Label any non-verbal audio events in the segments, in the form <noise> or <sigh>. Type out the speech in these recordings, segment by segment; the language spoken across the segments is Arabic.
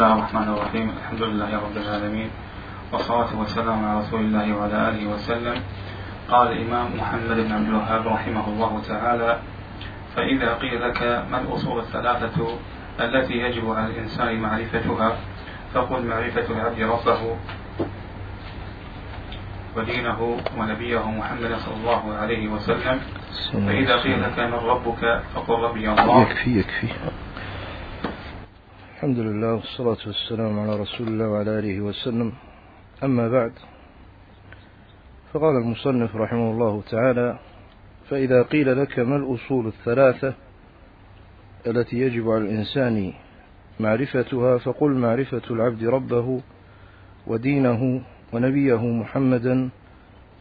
الله الرحمن الرحيم الحمد لله رب العالمين والصلاة والسلام على رسول الله وعلى آله وسلم قال الإمام محمد بن عبد الوهاب رحمه الله تعالى فإذا قيل لك ما الأصول الثلاثة التي يجب على الإنسان معرفتها فقل معرفة العبد ربه ودينه ونبيه محمد صلى الله عليه وسلم فإذا قيل لك من ربك فقل ربي الله يكفي يكفي الحمد لله والصلاة والسلام على رسول الله وعلى آله وسلم. أما بعد فقال المصنف رحمه الله تعالى فإذا قيل لك ما الأصول الثلاثة التي يجب على الإنسان معرفتها فقل معرفة العبد ربه ودينه ونبيه محمدا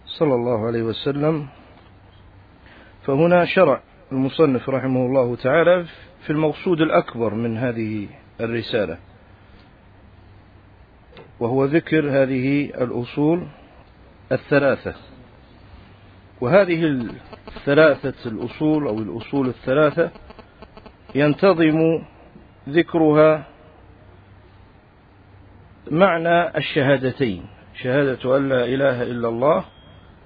صلى الله عليه وسلم. فهنا شرع المصنف رحمه الله تعالى في المقصود الأكبر من هذه الرسالة. وهو ذكر هذه الأصول الثلاثة. وهذه الثلاثة الأصول أو الأصول الثلاثة ينتظم ذكرها معنى الشهادتين. شهادة أن لا إله إلا الله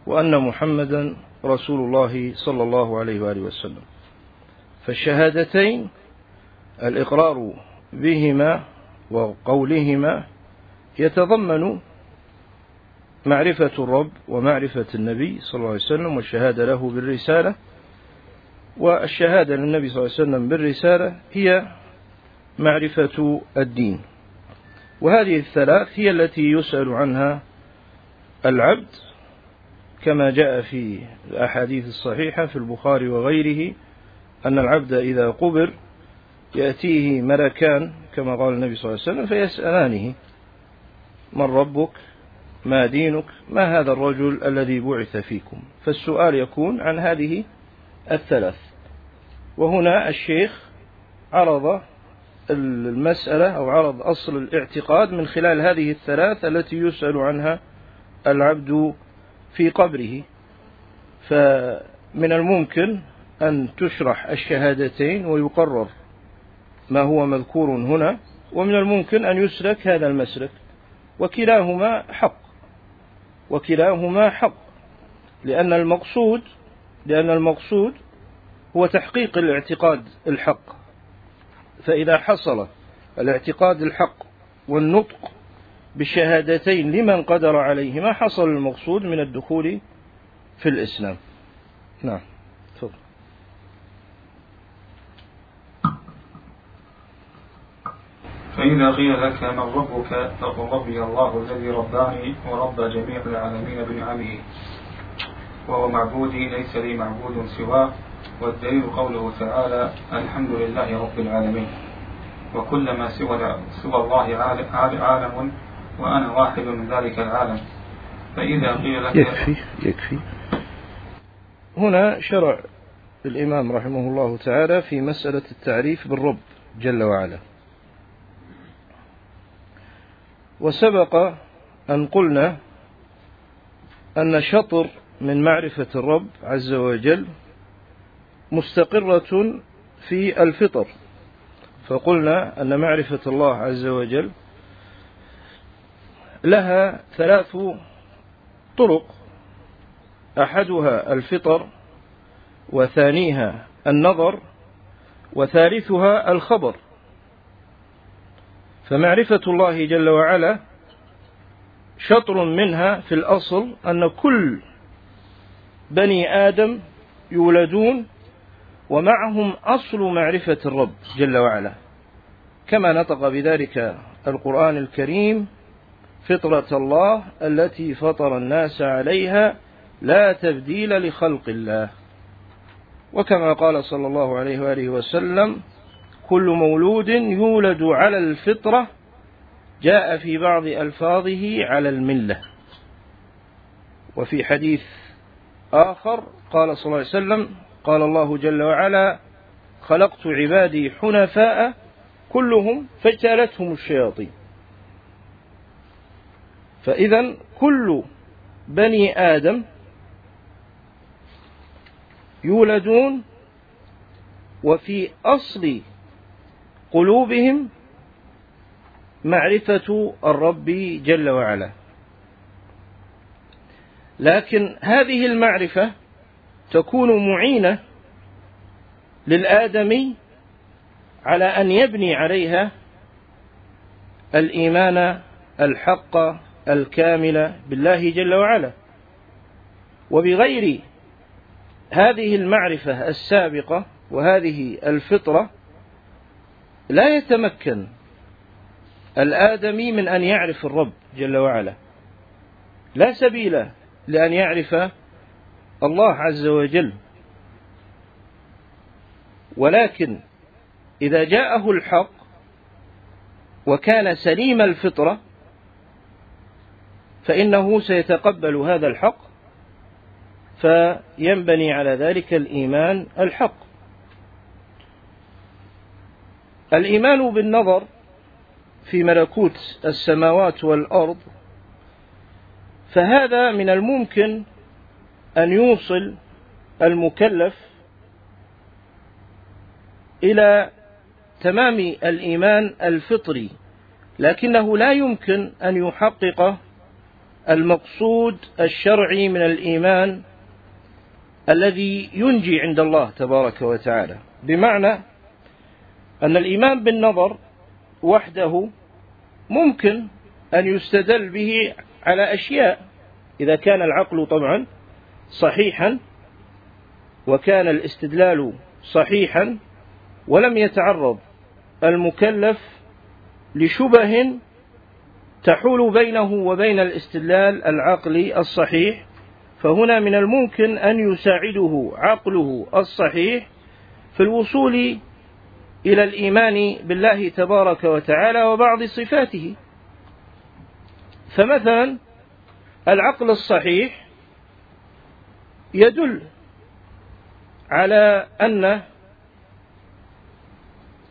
وأن محمدا رسول الله صلى الله عليه وآله وسلم. فالشهادتين الإقرار بهما وقولهما يتضمن معرفة الرب ومعرفة النبي صلى الله عليه وسلم والشهادة له بالرسالة. والشهادة للنبي صلى الله عليه وسلم بالرسالة هي معرفة الدين. وهذه الثلاث هي التي يسأل عنها العبد كما جاء في الأحاديث الصحيحة في البخاري وغيره أن العبد إذا قبر يأتيه ملكان كما قال النبي صلى الله عليه وسلم فيسألانه من ربك؟ ما دينك؟ ما هذا الرجل الذي بعث فيكم؟ فالسؤال يكون عن هذه الثلاث. وهنا الشيخ عرض المسألة أو عرض أصل الاعتقاد من خلال هذه الثلاث التي يسأل عنها العبد في قبره. فمن الممكن أن تشرح الشهادتين ويقرر ما هو مذكور هنا ومن الممكن أن يسلك هذا المسلك. وكلاهما حق. وكلاهما حق. لأن المقصود لأن المقصود هو تحقيق الاعتقاد الحق. فإذا حصل الاعتقاد الحق والنطق بالشهادتين لمن قدر عليهما حصل المقصود من الدخول في الإسلام. نعم تفضل فإذا قيل لك من ربك فقل ربي الله الذي رباني وربى جميع العالمين بنعمه. وهو معبودي ليس لي معبود سواه. والدليل قوله تعالى الحمد لله رب العالمين. وكل ما سوى, سوى الله عالم وأنا واحد من ذلك العالم. فإذا قيل لك يكفي يكفي. هنا شرع الإمام رحمه الله تعالى في مسألة التعريف بالرب جل وعلا. وسبق أن قلنا أن شطر من معرفة الرب عز وجل مستقرة في الفطر. فقلنا أن معرفة الله عز وجل لها ثلاث طرق. أحدها الفطر وثانيها النظر وثالثها الخبر. فمعرفة الله جل وعلا شطر منها في الأصل أن كل بني آدم يولدون ومعهم أصل معرفة الرب جل وعلا. كما نطق بذلك القرآن الكريم فطرة الله التي فطر الناس عليها لا تبديل لخلق الله. وكما قال صلى الله عليه وآله وسلم كل مولود يولد على الفطرة جاء في بعض ألفاظه على الملة. وفي حديث آخر قال صلى الله عليه وسلم قال الله جل وعلا خلقت عبادي حنفاء كلهم فاجتالتهم الشياطين. فإذا كل بني آدم يولدون وفي أصل قلوبهم معرفة الرب جل وعلا. لكن هذه المعرفة تكون معينة للآدمي على أن يبني عليها الإيمان الحق الكامل بالله جل وعلا. وبغير هذه المعرفة السابقة وهذه الفطرة لا يتمكن الآدمي من أن يعرف الرب جل وعلا. لا سبيل لأن يعرف الله عز وجل. ولكن إذا جاءه الحق وكان سليم الفطرة فإنه سيتقبل هذا الحق فينبني على ذلك الإيمان الحق. الإيمان بالنظر في ملكوت السماوات والأرض فهذا من الممكن أن يوصل المكلف إلى تمام الإيمان الفطري لكنه لا يمكن أن يحقق المقصود الشرعي من الإيمان الذي ينجي عند الله تبارك وتعالى. بمعنى أن الإيمان بالنظر وحده ممكن أن يستدل به على أشياء إذا كان العقل طبعا صحيحا وكان الاستدلال صحيحا ولم يتعرض المكلف لشبه تحول بينه وبين الاستدلال العقلي الصحيح فهنا من الممكن أن يساعده عقله الصحيح في الوصول إلى الإيمان بالله تبارك وتعالى وبعض صفاته. فمثلا العقل الصحيح يدل على أن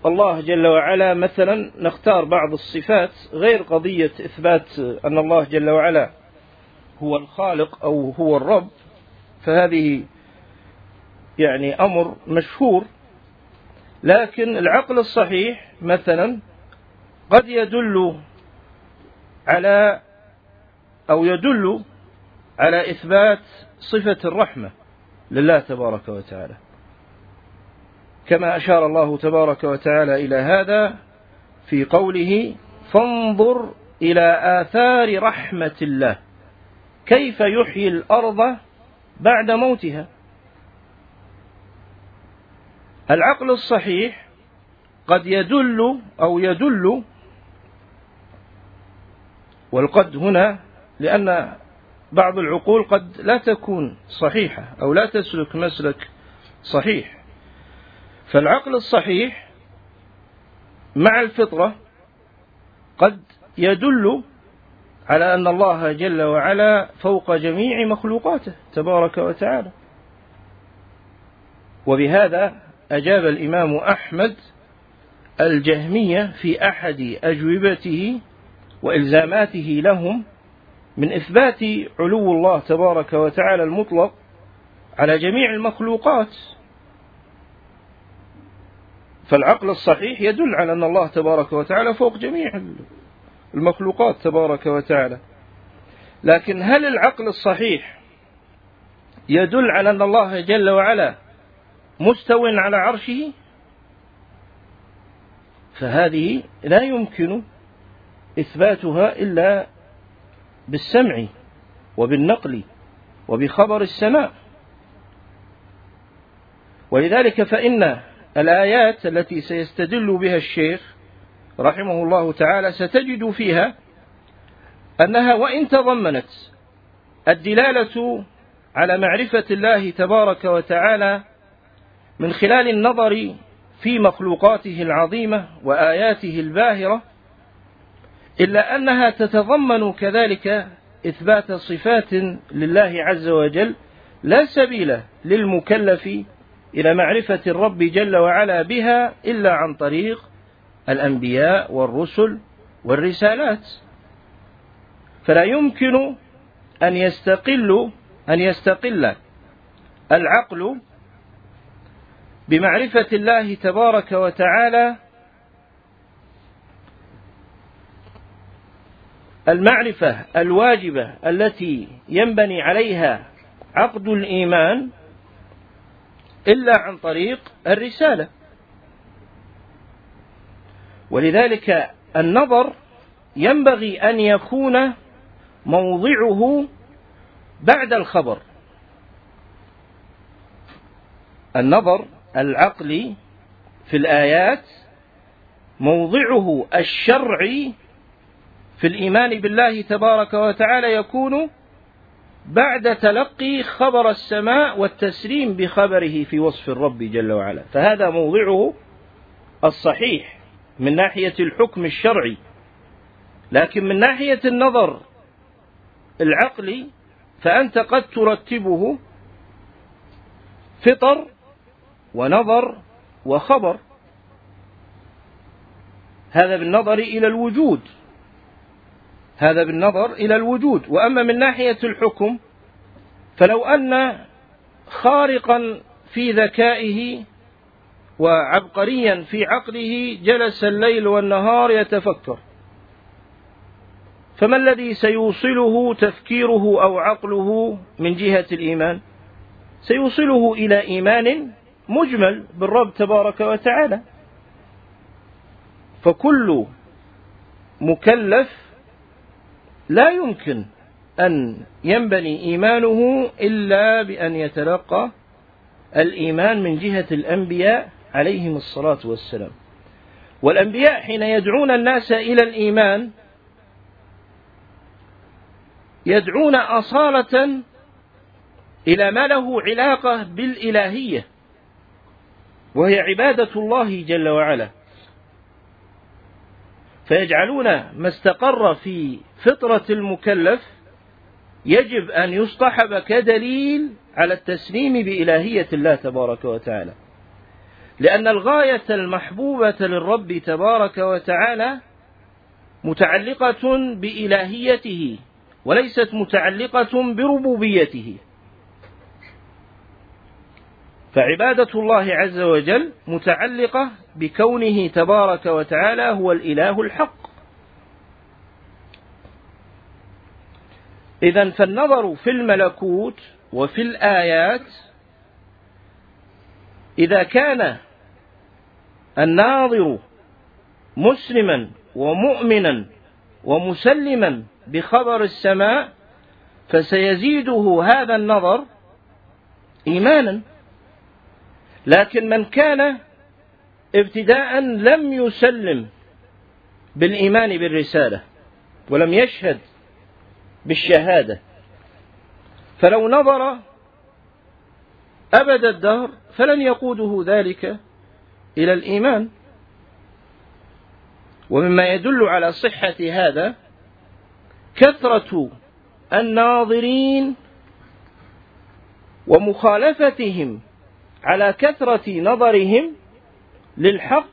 الله جل وعلا مثلا نختار بعض الصفات غير قضية إثبات أن الله جل وعلا هو الخالق أو هو الرب. فهذه يعني أمر مشهور. لكن العقل الصحيح مثلا قد يدل على أو يدل على إثبات صفة الرحمة لله تبارك وتعالى. كما أشار الله تبارك وتعالى إلى هذا في قوله فانظر إلى آثار رحمة الله كيف يحيي الأرض بعد موتها؟ العقل الصحيح قد يدل أو يدل والقد هنا لأن بعض العقول قد لا تكون صحيحة أو لا تسلك مسلك صحيح. فالعقل الصحيح مع الفطرة قد يدل على أن الله جل وعلا فوق جميع مخلوقاته تبارك وتعالى. وبهذا أجاب الإمام أحمد الجهمية في أحد أجوبته وإلزاماته لهم من إثبات علو الله تبارك وتعالى المطلق على جميع المخلوقات. فالعقل الصحيح يدل على أن الله تبارك وتعالى فوق جميع المخلوقات تبارك وتعالى. لكن هل العقل الصحيح يدل على أن الله جل وعلا مستو على عرشه فهذه لا يمكن إثباتها إلا بالسمع وبالنقل وبخبر السماء. ولذلك فإن الآيات التي سيستدل بها الشيخ رحمه الله تعالى ستجد فيها أنها وإن تضمنت الدلالة على معرفة الله تبارك وتعالى من خلال النظر في مخلوقاته العظيمة وآياته الباهرة إلا أنها تتضمن كذلك إثبات صفات لله عز وجل لا سبيل للمكلف إلى معرفة الرب جل وعلا بها إلا عن طريق الأنبياء والرسل والرسالات. فلا يمكن أن يستقل أن يستقل العقل بمعرفة الله تبارك وتعالى المعرفة الواجبة التي ينبني عليها عقد الإيمان إلا عن طريق الرسالة. ولذلك النظر ينبغي أن يكون موضعه بعد الخبر. النظر العقلي في الآيات موضعه الشرعي في الإيمان بالله تبارك وتعالى يكون بعد تلقي خبر السماء والتسليم بخبره في وصف الرب جل وعلا. فهذا موضعه الصحيح من ناحية الحكم الشرعي. لكن من ناحية النظر العقلي فأنت قد ترتبه فطر ونظر وخبر. هذا بالنظر إلى الوجود. هذا بالنظر إلى الوجود. وأما من ناحية الحكم فلو أن خارقا في ذكائه وعبقريا في عقله جلس الليل والنهار يتفكر. فما الذي سيوصله تفكيره أو عقله من جهة الإيمان؟ سيوصله إلى إيمان مجمل بالرب تبارك وتعالى. فكل مكلف لا يمكن أن ينبني إيمانه إلا بأن يتلقى الإيمان من جهة الأنبياء عليهم الصلاة والسلام. والأنبياء حين يدعون الناس إلى الإيمان يدعون أصالة إلى ما له علاقة بالإلهية. وهي عبادة الله جل وعلا. فيجعلون ما استقر في فطرة المكلف يجب أن يصطحب كدليل على التسليم بإلهية الله تبارك وتعالى. لأن الغاية المحبوبة للرب تبارك وتعالى متعلقة بإلهيته وليست متعلقة بربوبيته. فعبادة الله عز وجل متعلقة بكونه تبارك وتعالى هو الإله الحق. إذا فالنظر في الملكوت وفي الآيات إذا كان الناظر مسلما ومؤمنا ومسلما بخبر السماء فسيزيده هذا النظر إيمانا. لكن من كان ابتداء لم يسلم بالإيمان بالرسالة ولم يشهد بالشهادة فلو نظر أبد الدهر فلن يقوده ذلك إلى الإيمان. ومما يدل على صحة هذا كثرة الناظرين ومخالفتهم على كثرة نظرهم للحق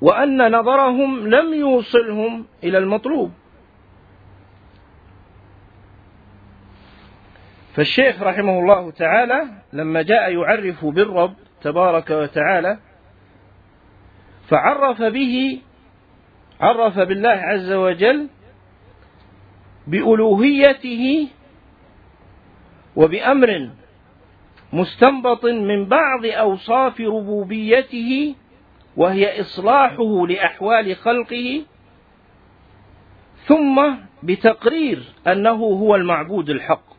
وأن نظرهم لم يوصلهم إلى المطلوب. فالشيخ رحمه الله تعالى لما جاء يعرف بالرب تبارك وتعالى فعرف به عرف بالله عز وجل بألوهيته وبأمر مستنبط من بعض أوصاف ربوبيته وهي إصلاحه لأحوال خلقه ثم بتقرير أنه هو المعبود الحق.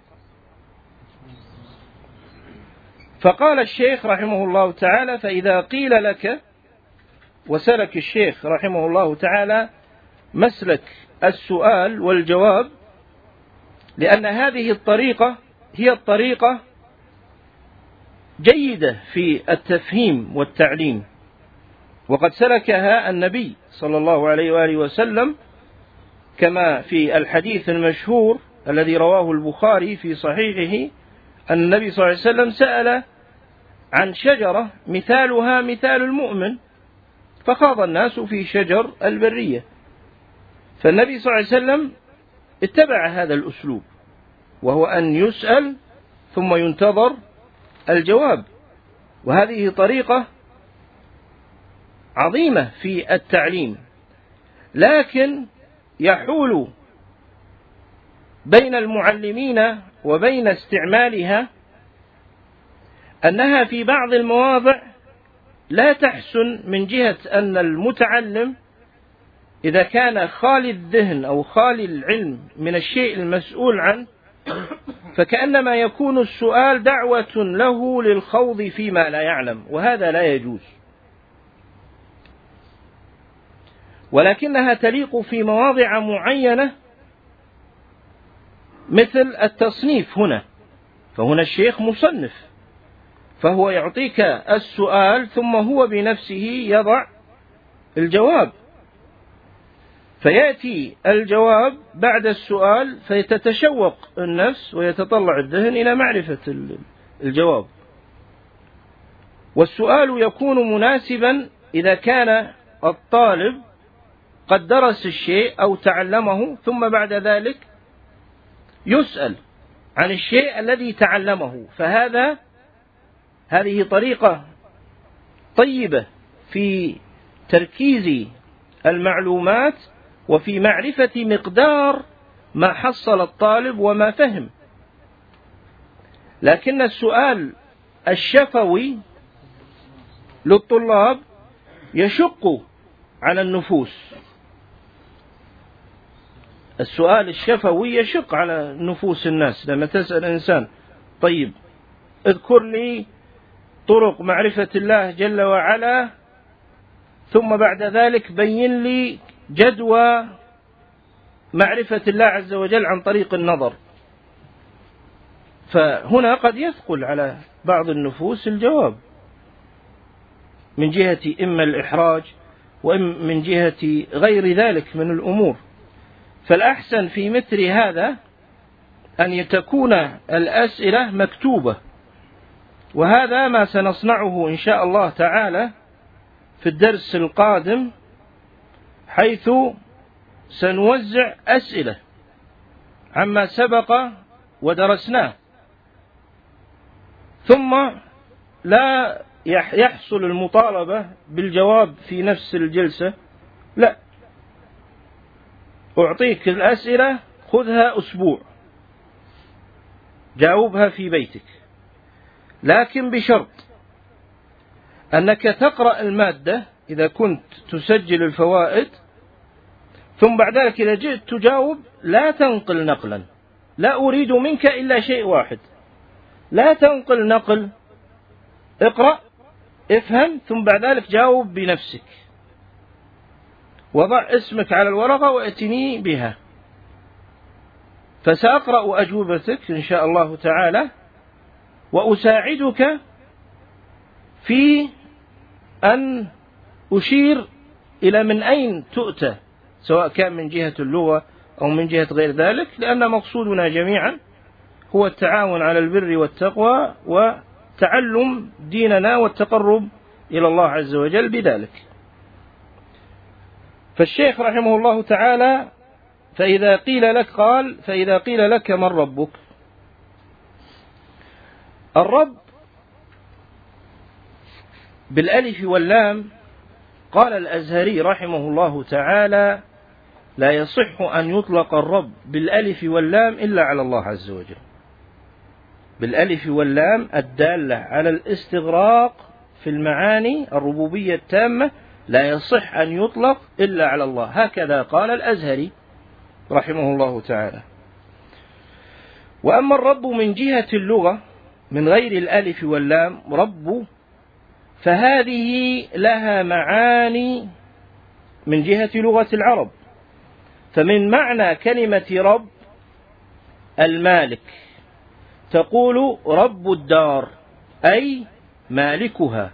فقال الشيخ رحمه الله تعالى فإذا قيل لك وسلك الشيخ رحمه الله تعالى مسلك السؤال والجواب لأن هذه الطريقة هي الطريقة جيدة في التفهيم والتعليم. وقد سلكها النبي صلى الله عليه وآله وسلم كما في الحديث المشهور الذي رواه البخاري في صحيحه أن النبي صلى الله عليه وسلم سأل عن شجرة مثالها مثال المؤمن فخاض الناس في شجر البرية. فالنبي صلى الله عليه وسلم اتبع هذا الأسلوب. وهو أن يسأل ثم ينتظر الجواب. وهذه طريقة عظيمة في التعليم لكن يحول بين المعلمين وبين استعمالها أنها في بعض المواضع لا تحسن من جهة أن المتعلم إذا كان خالي الذهن أو خالي العلم من الشيء المسؤول عنه <coughs> فكأنما يكون السؤال دعوة له للخوض فيما لا يعلم وهذا لا يجوز. ولكنها تليق في مواضع معينة مثل التصنيف هنا. فهنا الشيخ مصنف فهو يعطيك السؤال ثم هو بنفسه يضع الجواب. فيأتي الجواب بعد السؤال فتتشوق النفس ويتطلع الذهن إلى معرفة الجواب. والسؤال يكون مناسبا إذا كان الطالب قد درس الشيء أو تعلمه ثم بعد ذلك يسأل عن الشيء الذي تعلمه. فهذا هذه طريقة طيبة في تركيز المعلومات وفي معرفة مقدار ما حصل الطالب وما فهم. لكن السؤال الشفوي للطلاب يشق على النفوس. السؤال الشفوي يشق على نفوس الناس. لما تسأل إنسان طيب اذكر لي طرق معرفة الله جل وعلا ثم بعد ذلك بين لي جدوى معرفة الله عز وجل عن طريق النظر. فهنا قد يثقل على بعض النفوس الجواب. من جهة إما الإحراج وإما من جهة غير ذلك من الأمور. فالأحسن في مثل هذا أن تكون الأسئلة مكتوبة. وهذا ما سنصنعه إن شاء الله تعالى في الدرس القادم حيث سنوزع أسئلة عما سبق ودرسناه. ثم لا يحصل المطالبة بالجواب في نفس الجلسة. لا. أعطيك الأسئلة خذها أسبوع. جاوبها في بيتك. لكن بشرط أنك تقرأ المادة إذا كنت تسجل الفوائد ثم بعد ذلك إذا جئت تجاوب لا تنقل نقلا. لا أريد منك إلا شيء واحد. لا تنقل نقل. اقرأ افهم ثم بعد ذلك جاوب بنفسك. وضع اسمك على الورقة واتني بها. فسأقرأ أجوبتك إن شاء الله تعالى. وأساعدك في أن أشير إلى من أين تؤتى. سواء كان من جهة اللغة أو من جهة غير ذلك لأن مقصودنا جميعا هو التعاون على البر والتقوى وتعلم ديننا والتقرب إلى الله عز وجل بذلك. فالشيخ رحمه الله تعالى فإذا قيل لك قال فإذا قيل لك من ربك؟ الرب بالألف واللام قال الأزهري رحمه الله تعالى لا يصح أن يطلق الرب بالألف واللام إلا على الله عز وجل. بالألف واللام الدالة على الاستغراق في المعاني الربوبية التامة لا يصح أن يطلق إلا على الله. هكذا قال الأزهري رحمه الله تعالى. وأما الرب من جهة اللغة من غير الألف واللام رب فهذه لها معاني من جهة لغة العرب. فمن معنى كلمة رب المالك تقول رب الدار أي مالكها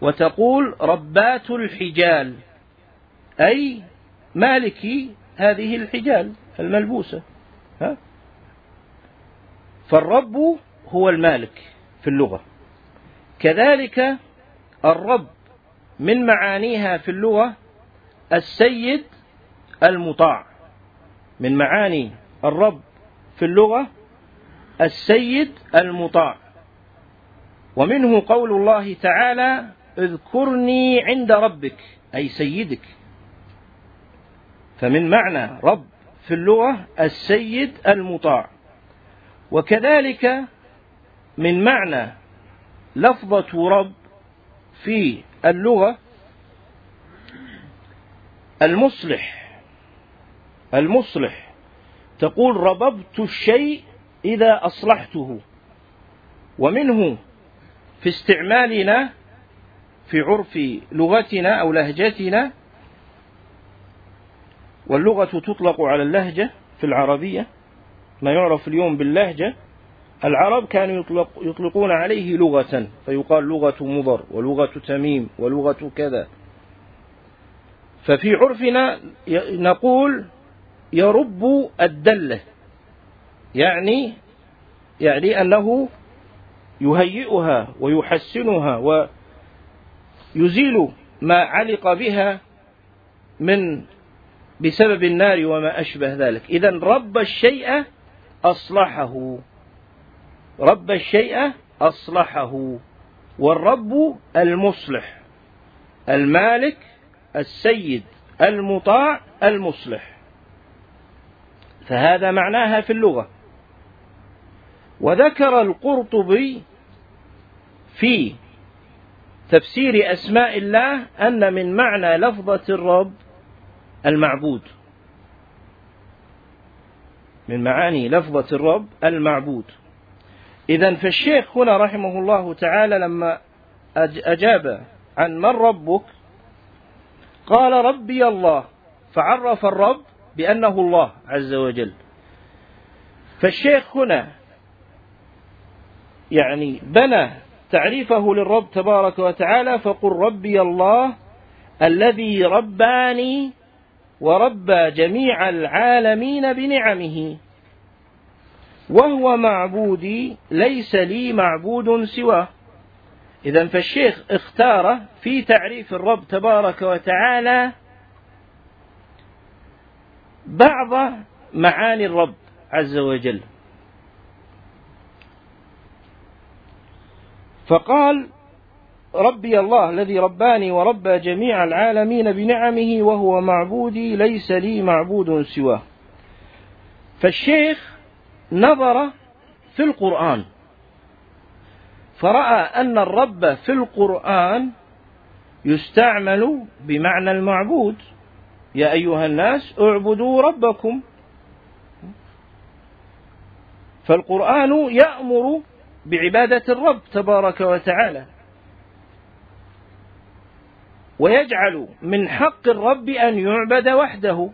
وتقول ربات الحجال أي مالكي هذه الحجال الملبوسة. ها؟ فالرب هو المالك في اللغة. كذلك الرب من معانيها في اللغة السيد المطاع. من معاني الرب في اللغة السيد المطاع. ومنه قول الله تعالى اذكرني عند ربك أي سيدك. فمن معنى رب في اللغة السيد المطاع. وكذلك من معنى لفظة رب في اللغة المصلح المصلح. تقول رببت الشيء إذا أصلحته. ومنه في استعمالنا في عرف لغتنا أو لهجتنا واللغة تطلق على اللهجة في العربية ما يعرف اليوم باللهجة. العرب كانوا يطلق يطلقون عليه لغة فيقال لغة مضر ولغة تميم ولغة كذا. ففي عرفنا نقول يرب الدلة يعني يعني أنه يهيئها ويحسنها ويزيل ما علق بها من بسبب النار وما أشبه ذلك. إذا رب الشيء أصلحه. رب الشيء أصلحه. والرب المصلح المالك السيد المطاع المصلح. فهذا معناها في اللغة. وذكر القرطبي في تفسير أسماء الله أن من معنى لفظة الرب المعبود. من معاني لفظة الرب المعبود. إذا فالشيخ هنا رحمه الله تعالى لما أجاب عن من ربك قال ربي الله فعرف الرب بأنه الله عز وجل. فالشيخ هنا يعني بنى تعريفه للرب تبارك وتعالى فقل ربي الله الذي رباني وربى جميع العالمين بنعمه. وهو معبودي ليس لي معبود سواه. إذا فالشيخ اختار في تعريف الرب تبارك وتعالى بعض معاني الرب عز وجل. فقال ربي الله الذي رباني وربى جميع العالمين بنعمه وهو معبودي ليس لي معبود سواه. فالشيخ نظر في القرآن فرأى أن الرب في القرآن يستعمل بمعنى المعبود. يا أيها الناس اعبدوا ربكم. فالقرآن يأمر بعبادة الرب تبارك وتعالى. ويجعل من حق الرب أن يعبد وحده.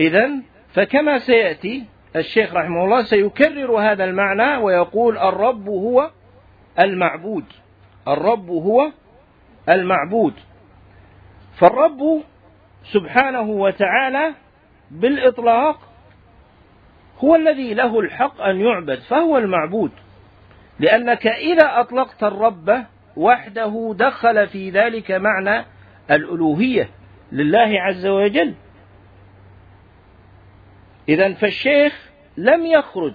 إذا فكما سيأتي الشيخ رحمه الله سيكرر هذا المعنى ويقول الرب هو المعبود. الرب هو المعبود. فالرب سبحانه وتعالى بالإطلاق هو الذي له الحق أن يعبد فهو المعبود. لأنك إذا أطلقت الرب وحده دخل في ذلك معنى الألوهية لله عز وجل. إذا فالشيخ لم يخرج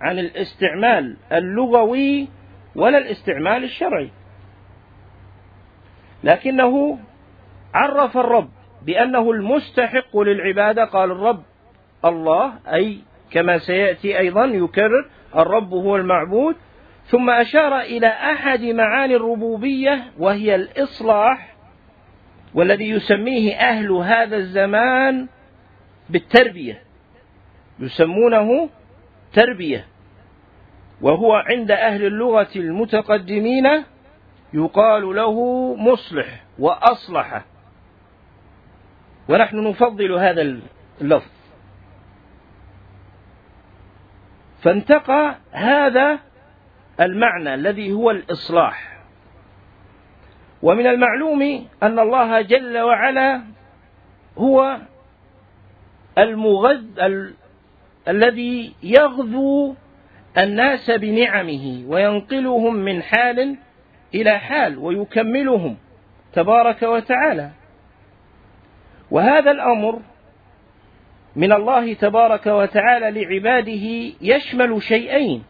عن الاستعمال اللغوي ولا الاستعمال الشرعي. لكنه عرف الرب بأنه المستحق للعبادة. قال الرب الله أي كما سيأتي أيضا يكرر الرب هو المعبود. ثم أشار إلى أحد معاني الربوبية وهي الإصلاح والذي يسميه أهل هذا الزمان بالتربية. يسمونه تربية. وهو عند أهل اللغة المتقدمين يقال له مصلح وأصلح. ونحن نفضل هذا اللفظ. فانتقى هذا المعنى الذي هو الإصلاح. ومن المعلوم أن الله جل وعلا هو المغذ الذي يغذو الناس بنعمه وينقلهم من حال إلى حال ويكملهم تبارك وتعالى. وهذا الأمر من الله تبارك وتعالى لعباده يشمل شيئين.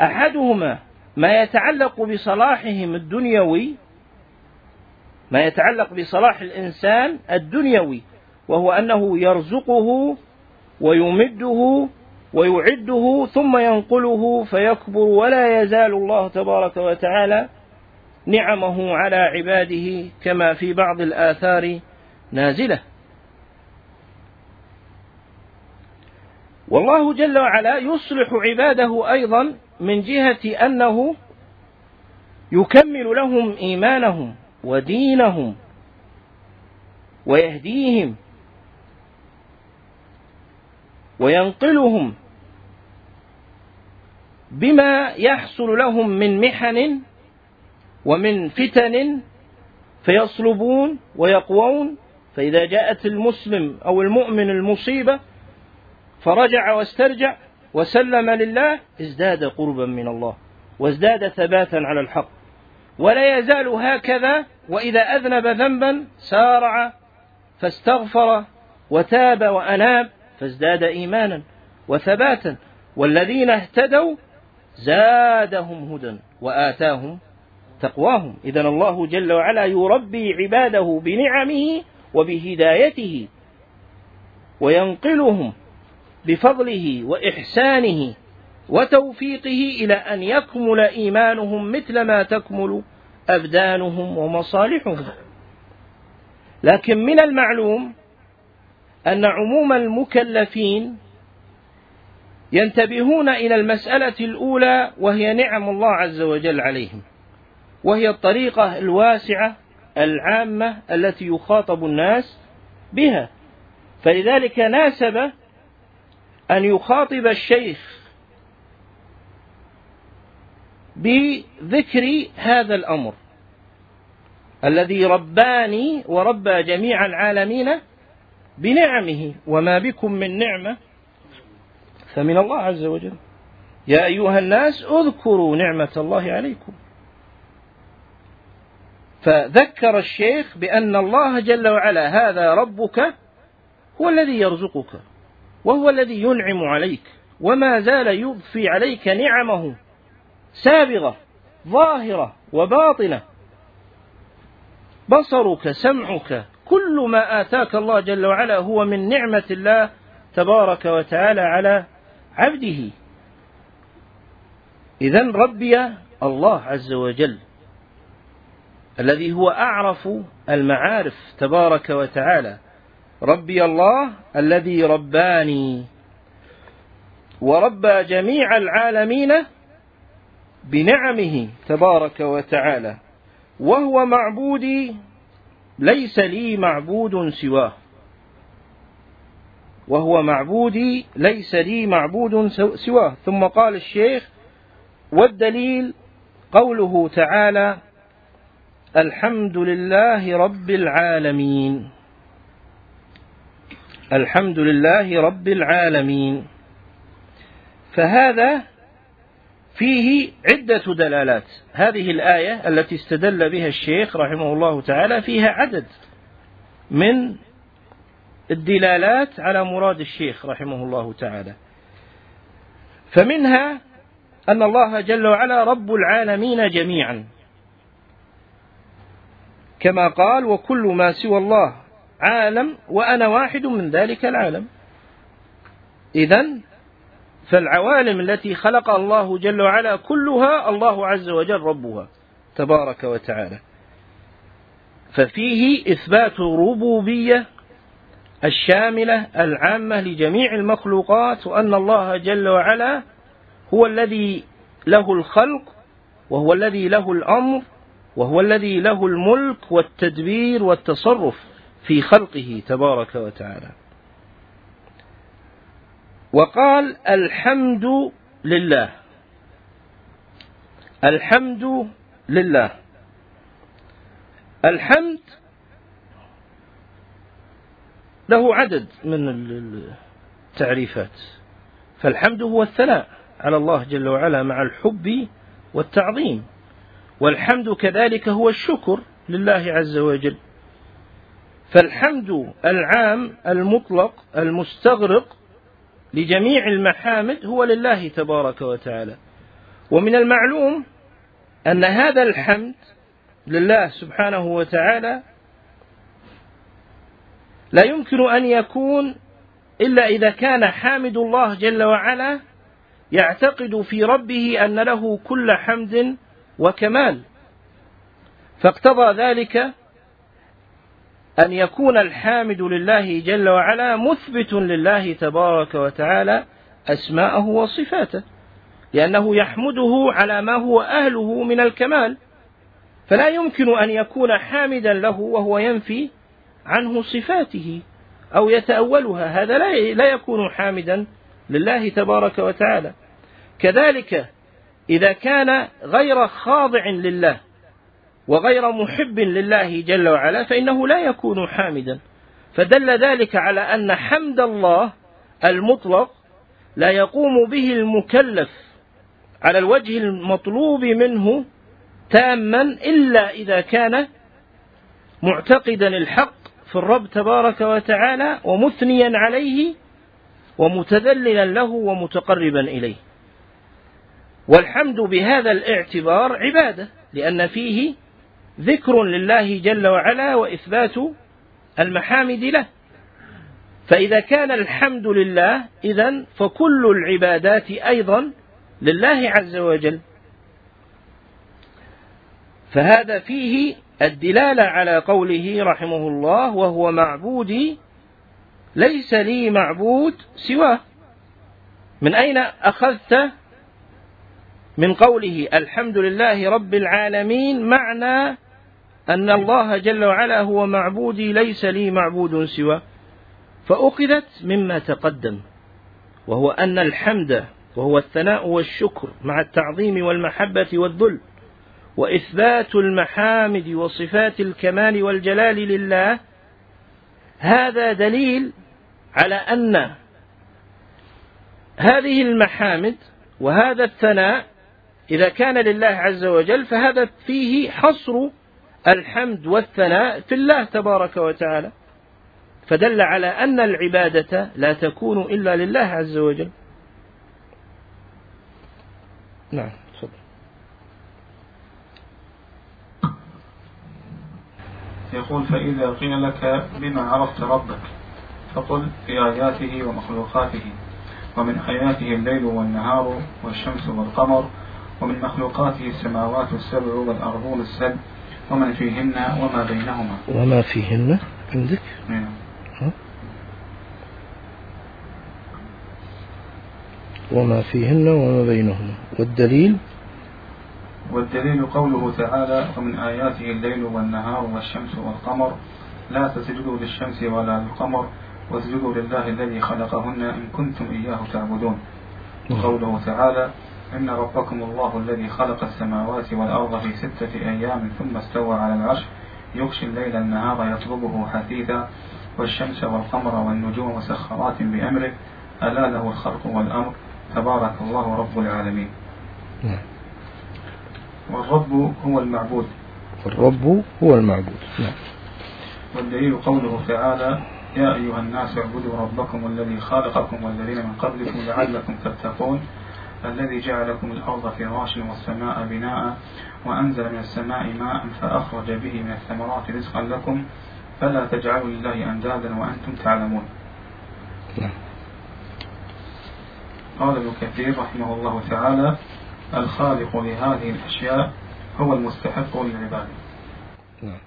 أحدهما ما يتعلق بصلاحهم الدنيوي ما يتعلق بصلاح الإنسان الدنيوي وهو أنه يرزقه ويمده ويعده ثم ينقله فيكبر ولا يزال الله تبارك وتعالى نعمه على عباده كما في بعض الآثار نازلة. والله جل وعلا يصلح عباده أيضا من جهة أنه يكمل لهم إيمانهم ودينهم ويهديهم وينقلهم بما يحصل لهم من محن ومن فتن فيصلبون ويقوون فإذا جاءت المسلم أو المؤمن المصيبة فرجع واسترجع وسلم لله ازداد قربا من الله وازداد ثباتا على الحق. ولا يزال هكذا وإذا أذنب ذنبا سارع فاستغفر وتاب وأناب فازداد إيمانا وثباتا. والذين اهتدوا زادهم هدى وآتاهم تقواهم. إذا الله جل وعلا يربي عباده بنعمه وبهدايته وينقلهم بفضله وإحسانه وتوفيقه إلى أن يكمل إيمانهم مثل ما تكمل أبدانهم ومصالحهم. لكن من المعلوم أن عموم المكلفين ينتبهون إلى المسألة الأولى وهي نعم الله عز وجل عليهم وهي الطريقة الواسعة العامة التي يخاطب الناس بها. فلذلك ناسب أن يخاطب الشيخ بذكر هذا الأمر الذي رباني وربى جميع العالمين بنعمه. وما بكم من نعمة فمن الله عز وجل. يا أيها الناس اذكروا نعمة الله عليكم. فذكر الشيخ بأن الله جل وعلا هذا ربك هو الذي يرزقك وهو الذي ينعم عليك وما زال يضفي عليك نعمه سابغة ظاهرة وباطنة. بصرك سمعك كل ما آتاك الله جل وعلا هو من نعمة الله تبارك وتعالى على عبده. إذا ربي الله عز وجل الذي هو أعرف المعارف تبارك وتعالى. ربي الله الذي رباني. وربى جميع العالمين بنعمه تبارك وتعالى. وهو معبودي ليس لي معبود سواه. وهو معبودي ليس لي معبود سواه. ثم قال الشيخ والدليل قوله تعالى الحمد لله رب العالمين. الحمد لله رب العالمين. فهذا فيه عدة دلالات. هذه الآية التي استدل بها الشيخ رحمه الله تعالى فيها عدد من الدلالات على مراد الشيخ رحمه الله تعالى. فمنها أن الله جل وعلا رب العالمين جميعا. كما قال وكل ما سوى الله عالم وأنا واحد من ذلك العالم. إذا فالعوالم التي خلقها الله جل وعلا كلها الله عز وجل ربها تبارك وتعالى. ففيه إثبات ربوبية الشاملة العامة لجميع المخلوقات وأن الله جل وعلا هو الذي له الخلق وهو الذي له الأمر وهو الذي له الملك والتدبير والتصرف في خلقه تبارك وتعالى. وقال الحمد لله. الحمد لله. الحمد له عدد من التعريفات. فالحمد هو الثناء على الله جل وعلا مع الحب والتعظيم. والحمد كذلك هو الشكر لله عز وجل. فالحمد العام المطلق المستغرق لجميع المحامد هو لله تبارك وتعالى. ومن المعلوم أن هذا الحمد لله سبحانه وتعالى لا يمكن أن يكون إلا إذا كان حامد الله جل وعلا يعتقد في ربه أن له كل حمد وكمال. فاقتضى ذلك أن يكون الحامد لله جل وعلا مثبت لله تبارك وتعالى أسماءه وصفاته لأنه يحمده على ما هو أهله من الكمال. فلا يمكن أن يكون حامدا له وهو ينفي عنه صفاته أو يتأولها هذا لا يكون حامدا لله تبارك وتعالى. كذلك إذا كان غير خاضع لله وغير محب لله جل وعلا فإنه لا يكون حامدا. فدل ذلك على أن حمد الله المطلق لا يقوم به المكلف على الوجه المطلوب منه تاما إلا إذا كان معتقدا الحق في الرب تبارك وتعالى ومثنيا عليه ومتذللا له ومتقربا إليه. والحمد بهذا الاعتبار عبادة لأن فيه ذكر لله جل وعلا وإثبات المحامد له. فإذا كان الحمد لله إذا فكل العبادات أيضا لله عز وجل. فهذا فيه الدلالة على قوله رحمه الله وهو معبودي ليس لي معبود سواه. من أين أخذت من قوله الحمد لله رب العالمين معنى أن الله جل وعلا هو معبودي ليس لي معبود سواه فأخذت مما تقدم وهو أن الحمد وهو الثناء والشكر مع التعظيم والمحبة والذل وإثبات المحامد وصفات الكمال والجلال لله. هذا دليل على أن هذه المحامد وهذا الثناء إذا كان لله عز وجل فهذا فيه حصر الحمد والثناء في الله تبارك وتعالى. فدل على أن العبادة لا تكون إلا لله عز وجل. نعم تفضل. يقول فإذا قيل لك بما عرفت ربك فقل في آياته ومخلوقاته ومن آياته الليل والنهار والشمس والقمر ومن مخلوقاته السماوات السبع والأرضون السبع ومن فيهن وما بينهما. وما فيهن؟ عندك؟ نعم. وما فيهن وما بينهما. والدليل؟ والدليل قوله تعالى ومن آياته الليل والنهار والشمس والقمر لا تسجدوا للشمس ولا للقمر واسجدوا لله الذي خلقهن إن كنتم إياه تعبدون. وقوله تعالى إن ربكم الله الذي خلق السماوات والأرض في ستة أيام ثم استوى على العرش يغشي الليل النهار يطلبه حثيثا والشمس والقمر والنجوم مسخرات بأمره ألا له الخلق والأمر تبارك الله رب العالمين نعم. والرب هو المعبود الرب هو المعبود نعم. والدليل قوله تعالى يا أيها الناس اعبدوا ربكم الذي خلقكم والذين من قبلكم لعلكم تتقون الذي جعل لكم الأرض فراشا والسماء بناء وأنزل من السماء ماء فأخرج به من الثمرات رزقا لكم فلا تجعلوا لله أندادا وأنتم تعلمون نعم. قال ابن كثير رحمه الله تعالى الخالق لهذه الأشياء هو المستحق للعبادة نعم.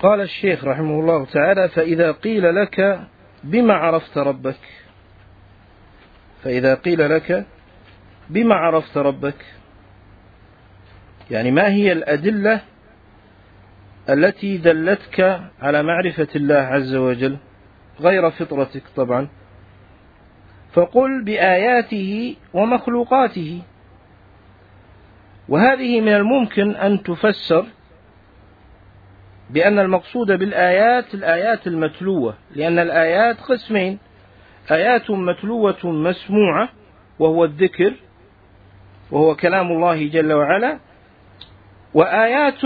قال الشيخ رحمه الله تعالى فإذا قيل لك بما عرفت ربك فإذا قيل لك بما عرفت ربك يعني ما هي الأدلة التي دلتك على معرفة الله عز وجل غير فطرتك طبعا؟ فقل بآياته ومخلوقاته. وهذه من الممكن أن تفسر بأن المقصود بالآيات الآيات المتلوة لأن الآيات قسمين. آيات متلوة مسموعة وهو الذكر وهو كلام الله جل وعلا وآيات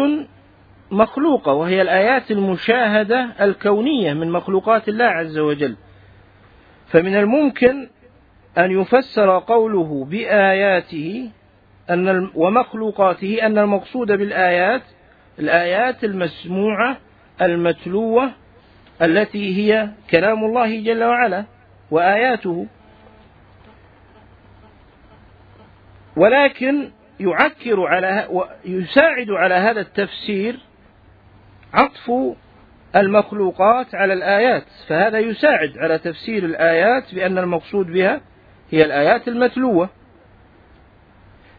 مخلوقة وهي الآيات المشاهدة الكونية من مخلوقات الله عز وجل. فمن الممكن أن يفسر قوله بآياته أن ومخلوقاته أن المقصود بالآيات الآيات المسموعة المتلوة التي هي كلام الله جل وعلا. وآياته. ولكن يعكر على يساعد على هذا التفسير عطف المخلوقات على الآيات. فهذا يساعد على تفسير الآيات بأن المقصود بها هي الآيات المتلوة.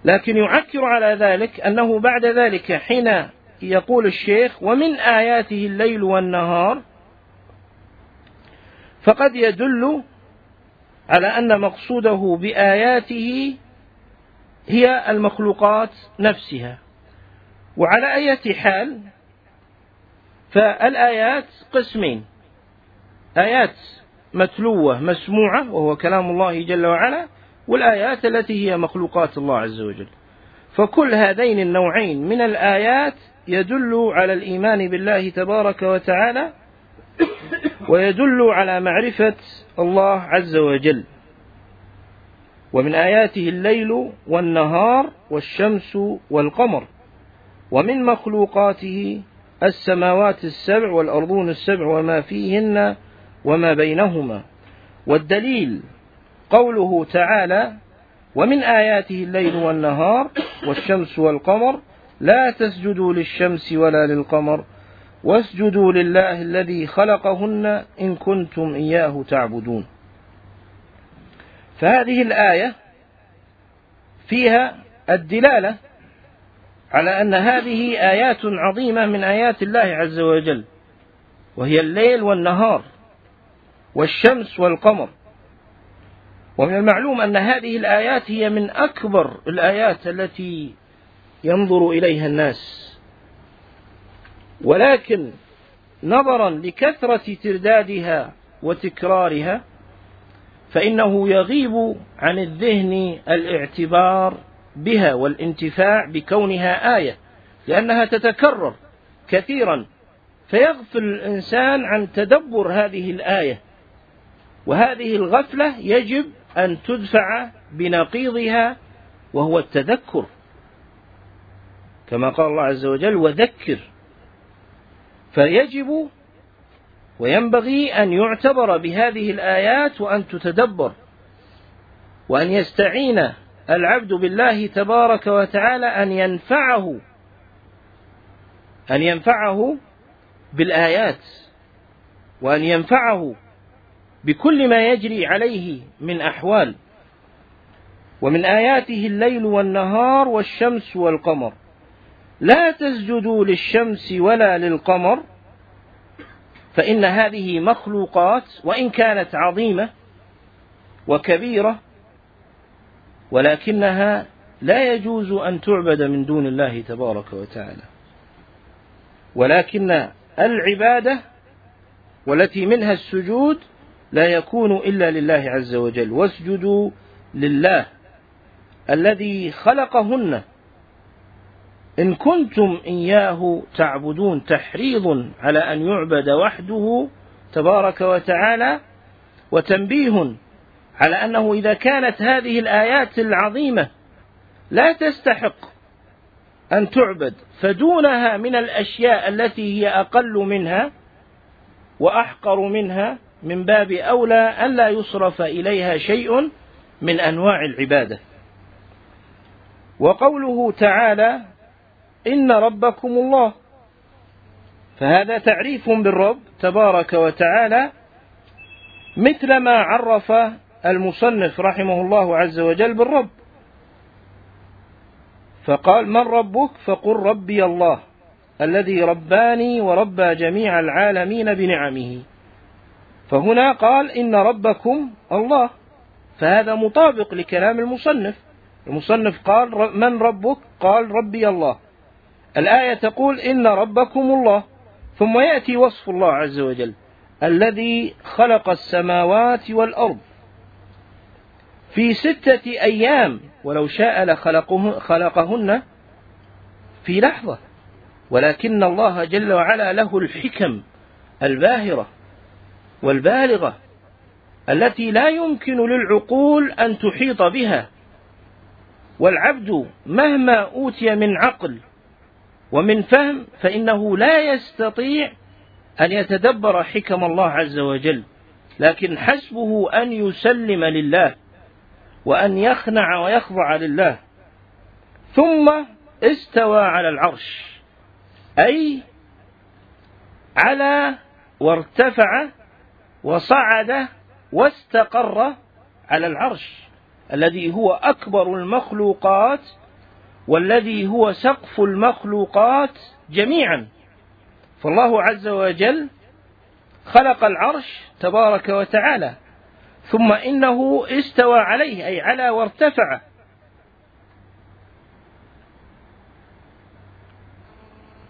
لكن يعكر على ذلك أنه بعد ذلك حين يقول الشيخ ومن آياته الليل والنهار فقد يدل على أن مقصوده بآياته هي المخلوقات نفسها. وعلى أي حال فالآيات قسمين. آيات متلوة مسموعة وهو كلام الله جل وعلا والآيات التي هي مخلوقات الله عز وجل. فكل هذين النوعين من الآيات يدل على الإيمان بالله تبارك وتعالى ويدل على معرفة الله عز وجل. ومن آياته الليل والنهار والشمس والقمر. ومن مخلوقاته السماوات السبع والأرضون السبع وما فيهن وما بينهما. والدليل قوله تعالى ومن آياته الليل والنهار والشمس والقمر لا تسجدوا للشمس ولا للقمر. واسجدوا لله الذي خلقهن إن كنتم إياه تعبدون. فهذه الآية فيها الدلالة على أن هذه آيات عظيمة من آيات الله عز وجل وهي الليل والنهار والشمس والقمر. ومن المعلوم أن هذه الآيات هي من أكبر الآيات التي ينظر إليها الناس. ولكن نظرا لكثرة تردادها وتكرارها فإنه يغيب عن الذهن الاعتبار بها والانتفاع بكونها آية لأنها تتكرر كثيرا فيغفل الإنسان عن تدبر هذه الآية وهذه الغفلة يجب أن تدفع بنقيضها وهو التذكر كما قال الله عز وجل وذكر فيجب وينبغي أن يعتبر بهذه الآيات وأن تتدبر وأن يستعين العبد بالله تبارك وتعالى أن ينفعه أن ينفعه بالآيات وأن ينفعه بكل ما يجري عليه من أحوال ومن آياته الليل والنهار والشمس والقمر. لا تسجدوا للشمس ولا للقمر فإن هذه مخلوقات وإن كانت عظيمة وكبيرة ولكنها لا يجوز أن تعبد من دون الله تبارك وتعالى. ولكن العبادة والتي منها السجود لا يكون إلا لله عز وجل. واسجدوا لله الذي خلقهن إن كنتم إياه تعبدون تحريض على أن يعبد وحده تبارك وتعالى وتنبيه على أنه إذا كانت هذه الآيات العظيمة لا تستحق أن تعبد فدونها من الأشياء التي هي أقل منها وأحقر منها من باب أولى ألا يصرف إليها شيء من أنواع العبادة. وقوله تعالى إن ربكم الله. فهذا تعريف بالرب تبارك وتعالى مثل ما عرف المصنف رحمه الله عز وجل بالرب. فقال من ربك؟ فقل ربي الله الذي رباني وربى جميع العالمين بنعمه. فهنا قال إن ربكم الله. فهذا مطابق لكلام المصنف. المصنف قال من ربك؟ قال ربي الله. الآية تقول إن ربكم الله ثم يأتي وصف الله عز وجل الذي خلق السماوات والأرض. في ستة أيام ولو شاء لخلقه خلقهن في لحظة. ولكن الله جل وعلا له الحكم الباهرة والبالغة التي لا يمكن للعقول أن تحيط بها. والعبد مهما أوتي من عقل ومن فهم فإنه لا يستطيع أن يتدبر حكم الله عز وجل لكن حسبه أن يسلم لله وأن يخنع ويخضع لله. ثم استوى على العرش أي على وارتفع وصعد واستقر على العرش الذي هو أكبر المخلوقات والذي هو سقف المخلوقات جميعا. فالله عز وجل خلق العرش تبارك وتعالى ثم إنه استوى عليه أي على وارتفع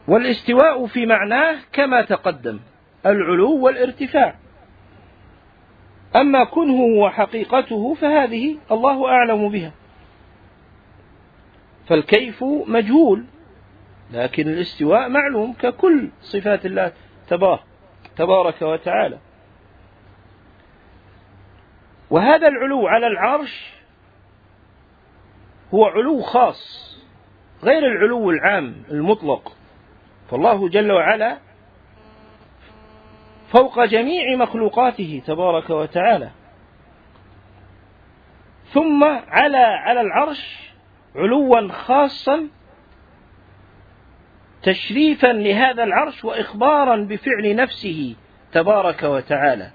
والاستواء في معناه كما تقدم العلو والارتفاع. أما كنه وحقيقته فهذه الله أعلم بها. فالكيف مجهول لكن الاستواء معلوم ككل صفات الله تبارك وتعالى. وهذا العلو على العرش هو علو خاص غير العلو العام المطلق. فالله جل وعلا فوق جميع مخلوقاته تبارك وتعالى. ثم على على العرش علوا خاصا تشريفا لهذا العرش واخبارا بفعل نفسه تبارك وتعالى.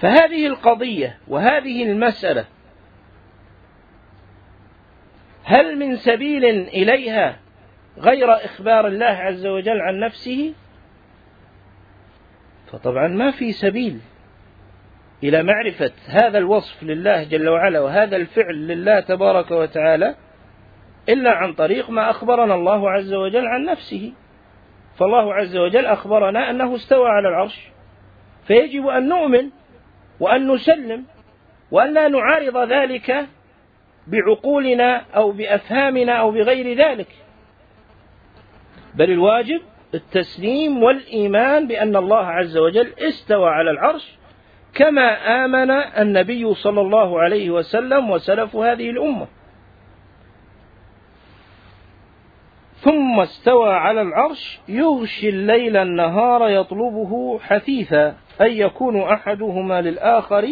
فهذه القضية وهذه المسألة هل من سبيل إليها غير إخبار الله عز وجل عن نفسه؟ فطبعا ما في سبيل إلى معرفة هذا الوصف لله جل وعلا وهذا الفعل لله تبارك وتعالى. إلا عن طريق ما أخبرنا الله عز وجل عن نفسه. فالله عز وجل أخبرنا أنه استوى على العرش. فيجب أن نؤمن وأن نسلم وأن لا نعارض ذلك بعقولنا أو بأفهامنا أو بغير ذلك. بل الواجب التسليم والإيمان بأن الله عز وجل استوى على العرش كما آمن النبي صلى الله عليه وسلم وسلف هذه الأمة. ثم استوى على العرش يغشي الليل النهار يطلبه حثيثا أي يكون أحدهما للآخر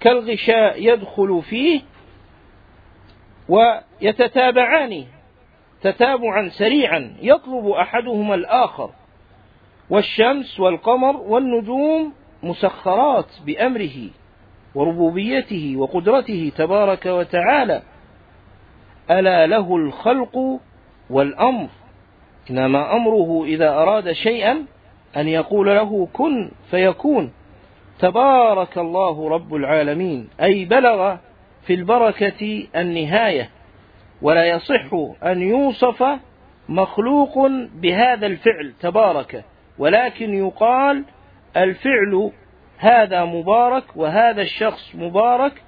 كالغشاء يدخل فيه ويتتابعان تتابعا سريعا يطلب أحدهما الآخر. والشمس والقمر والنجوم مسخرات بأمره وربوبيته وقدرته تبارك وتعالى. ألا له الخلق والأمر إنما أمره إذا أراد شيئا أن يقول له كن فيكون. تبارك الله رب العالمين أي بلغ في البركة النهاية ولا يصح أن يوصف مخلوق بهذا الفعل تبارك. ولكن يقال الفعل هذا مبارك وهذا الشخص مبارك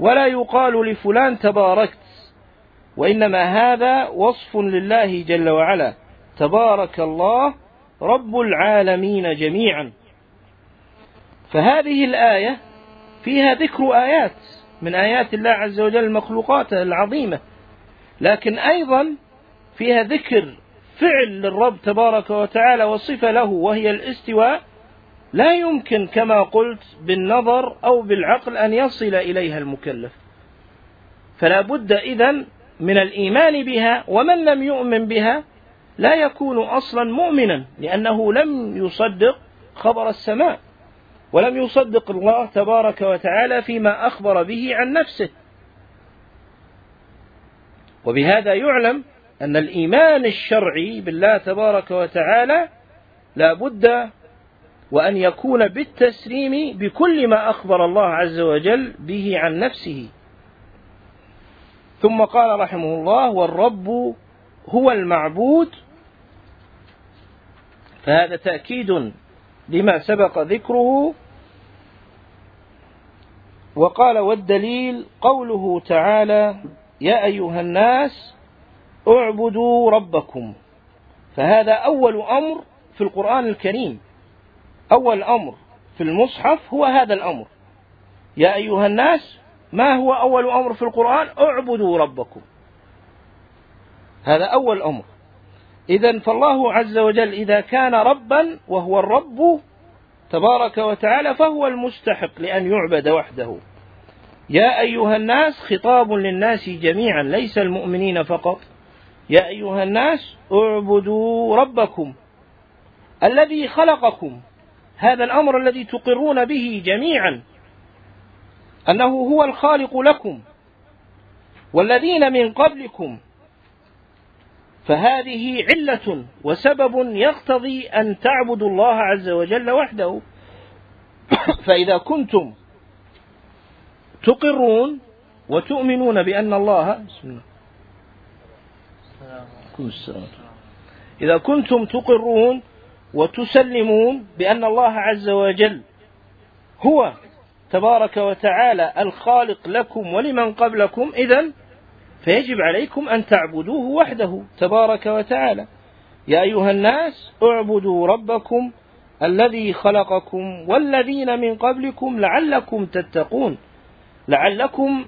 ولا يقال لفلان تباركت. وإنما هذا وصف لله جل وعلا. تبارك الله رب العالمين جميعا. فهذه الآية فيها ذكر آيات من آيات الله عز وجل المخلوقات العظيمة. لكن أيضا فيها ذكر فعل للرب تبارك وتعالى وصفة له وهي الاستواء. لا يمكن كما قلت بالنظر أو بالعقل أن يصل إليها المكلف. فلا بد إذن من الإيمان بها ومن لم يؤمن بها لا يكون أصلا مؤمنا لأنه لم يصدق خبر السماء ولم يصدق الله تبارك وتعالى فيما أخبر به عن نفسه. وبهذا يعلم أن الإيمان الشرعي بالله تبارك وتعالى لا بد وأن يكون بالتسليم بكل ما أخبر الله عز وجل به عن نفسه. ثم قال رحمه الله والرب هو المعبود. فهذا تأكيد لما سبق ذكره. وقال والدليل قوله تعالى يا أيها الناس اعبدوا ربكم. فهذا أول أمر في القرآن الكريم. أول أمر في المصحف هو هذا الأمر. يا أيها الناس ما هو أول أمر في القرآن؟ اعبدوا ربكم. هذا أول أمر. إذا فالله عز وجل إذا كان ربا وهو الرب تبارك وتعالى فهو المستحق لأن يعبد وحده. يا أيها الناس خطاب للناس جميعا ليس المؤمنين فقط. يا أيها الناس اعبدوا ربكم الذي خلقكم. هذا الأمر الذي تقرون به جميعا. أنه هو الخالق لكم والذين من قبلكم. فهذه علة وسبب يقتضي أن تعبدوا الله عز وجل وحده. <coughs> فإذا كنتم تقرون وتؤمنون بأن الله بسم الله. إذا كنتم تقرون وتسلمون بأن الله عز وجل هو تبارك وتعالى الخالق لكم ولمن قبلكم إذا فيجب عليكم أن تعبدوه وحده تبارك وتعالى. يا أيها الناس اعبدوا ربكم الذي خلقكم والذين من قبلكم لعلكم تتقون. لعلكم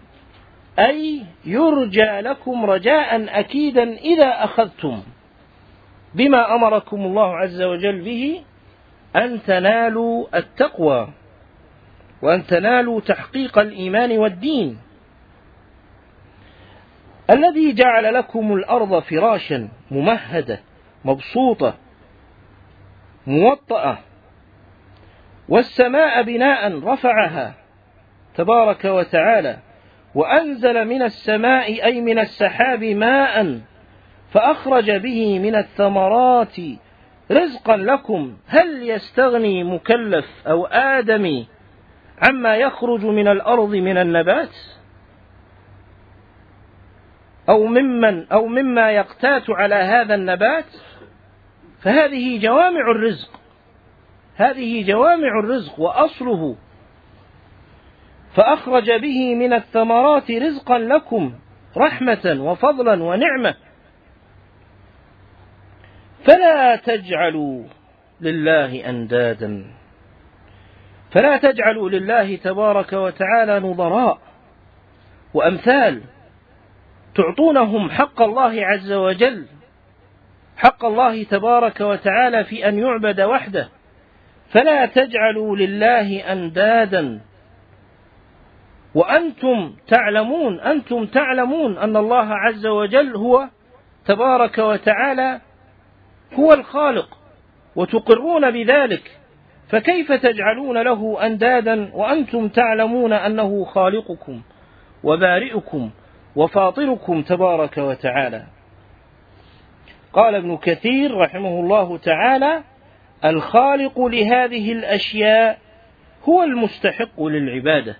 أي يرجى لكم رجاء أكيدا إذا أخذتم. بما أمركم الله عز وجل به أن تنالوا التقوى. وأن تنالوا تحقيق الإيمان والدين. الذي جعل لكم الأرض فراشا ممهدة مبسوطة موطأة والسماء بناء رفعها تبارك وتعالى وأنزل من السماء أي من السحاب ماء فأخرج به من الثمرات رزقا لكم. هل يستغني مكلف أو آدمي عما يخرج من الأرض من النبات أو ممن أو مما يقتات على هذا النبات فهذه جوامع الرزق. هذه جوامع الرزق وأصله. فأخرج به من الثمرات رزقا لكم رحمة وفضلا ونعمة. فلا تجعلوا لله أندادا. فلا تجعلوا لله تبارك وتعالى نظراء. وأمثال تعطونهم حق الله عز وجل حق الله تبارك وتعالى في أن يعبد وحده. فلا تجعلوا لله أندادا. وأنتم تعلمون أنتم تعلمون أن الله عز وجل هو تبارك وتعالى هو الخالق وتقرون بذلك. فكيف تجعلون له أندادا وأنتم تعلمون أنه خالقكم وبارئكم وفاطركم تبارك وتعالى؟ قال ابن كثير رحمه الله تعالى الخالق لهذه الأشياء هو المستحق للعبادة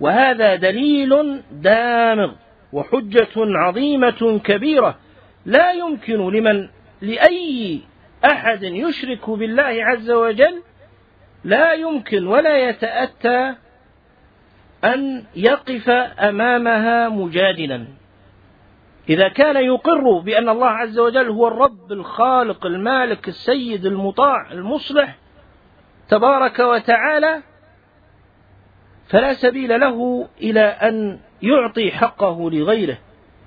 وهذا دليل دامغ وحجة عظيمة كبيرة لا يمكن لمن لأي أحد يشرك بالله عز وجل لا يمكن ولا يتأتى أن يقف أمامها مجادلا. إذا كان يقر بأن الله عز وجل هو الرب الخالق المالك السيد المطاع المصلح تبارك وتعالى فلا سبيل له إلى أن يعطي حقه لغيره.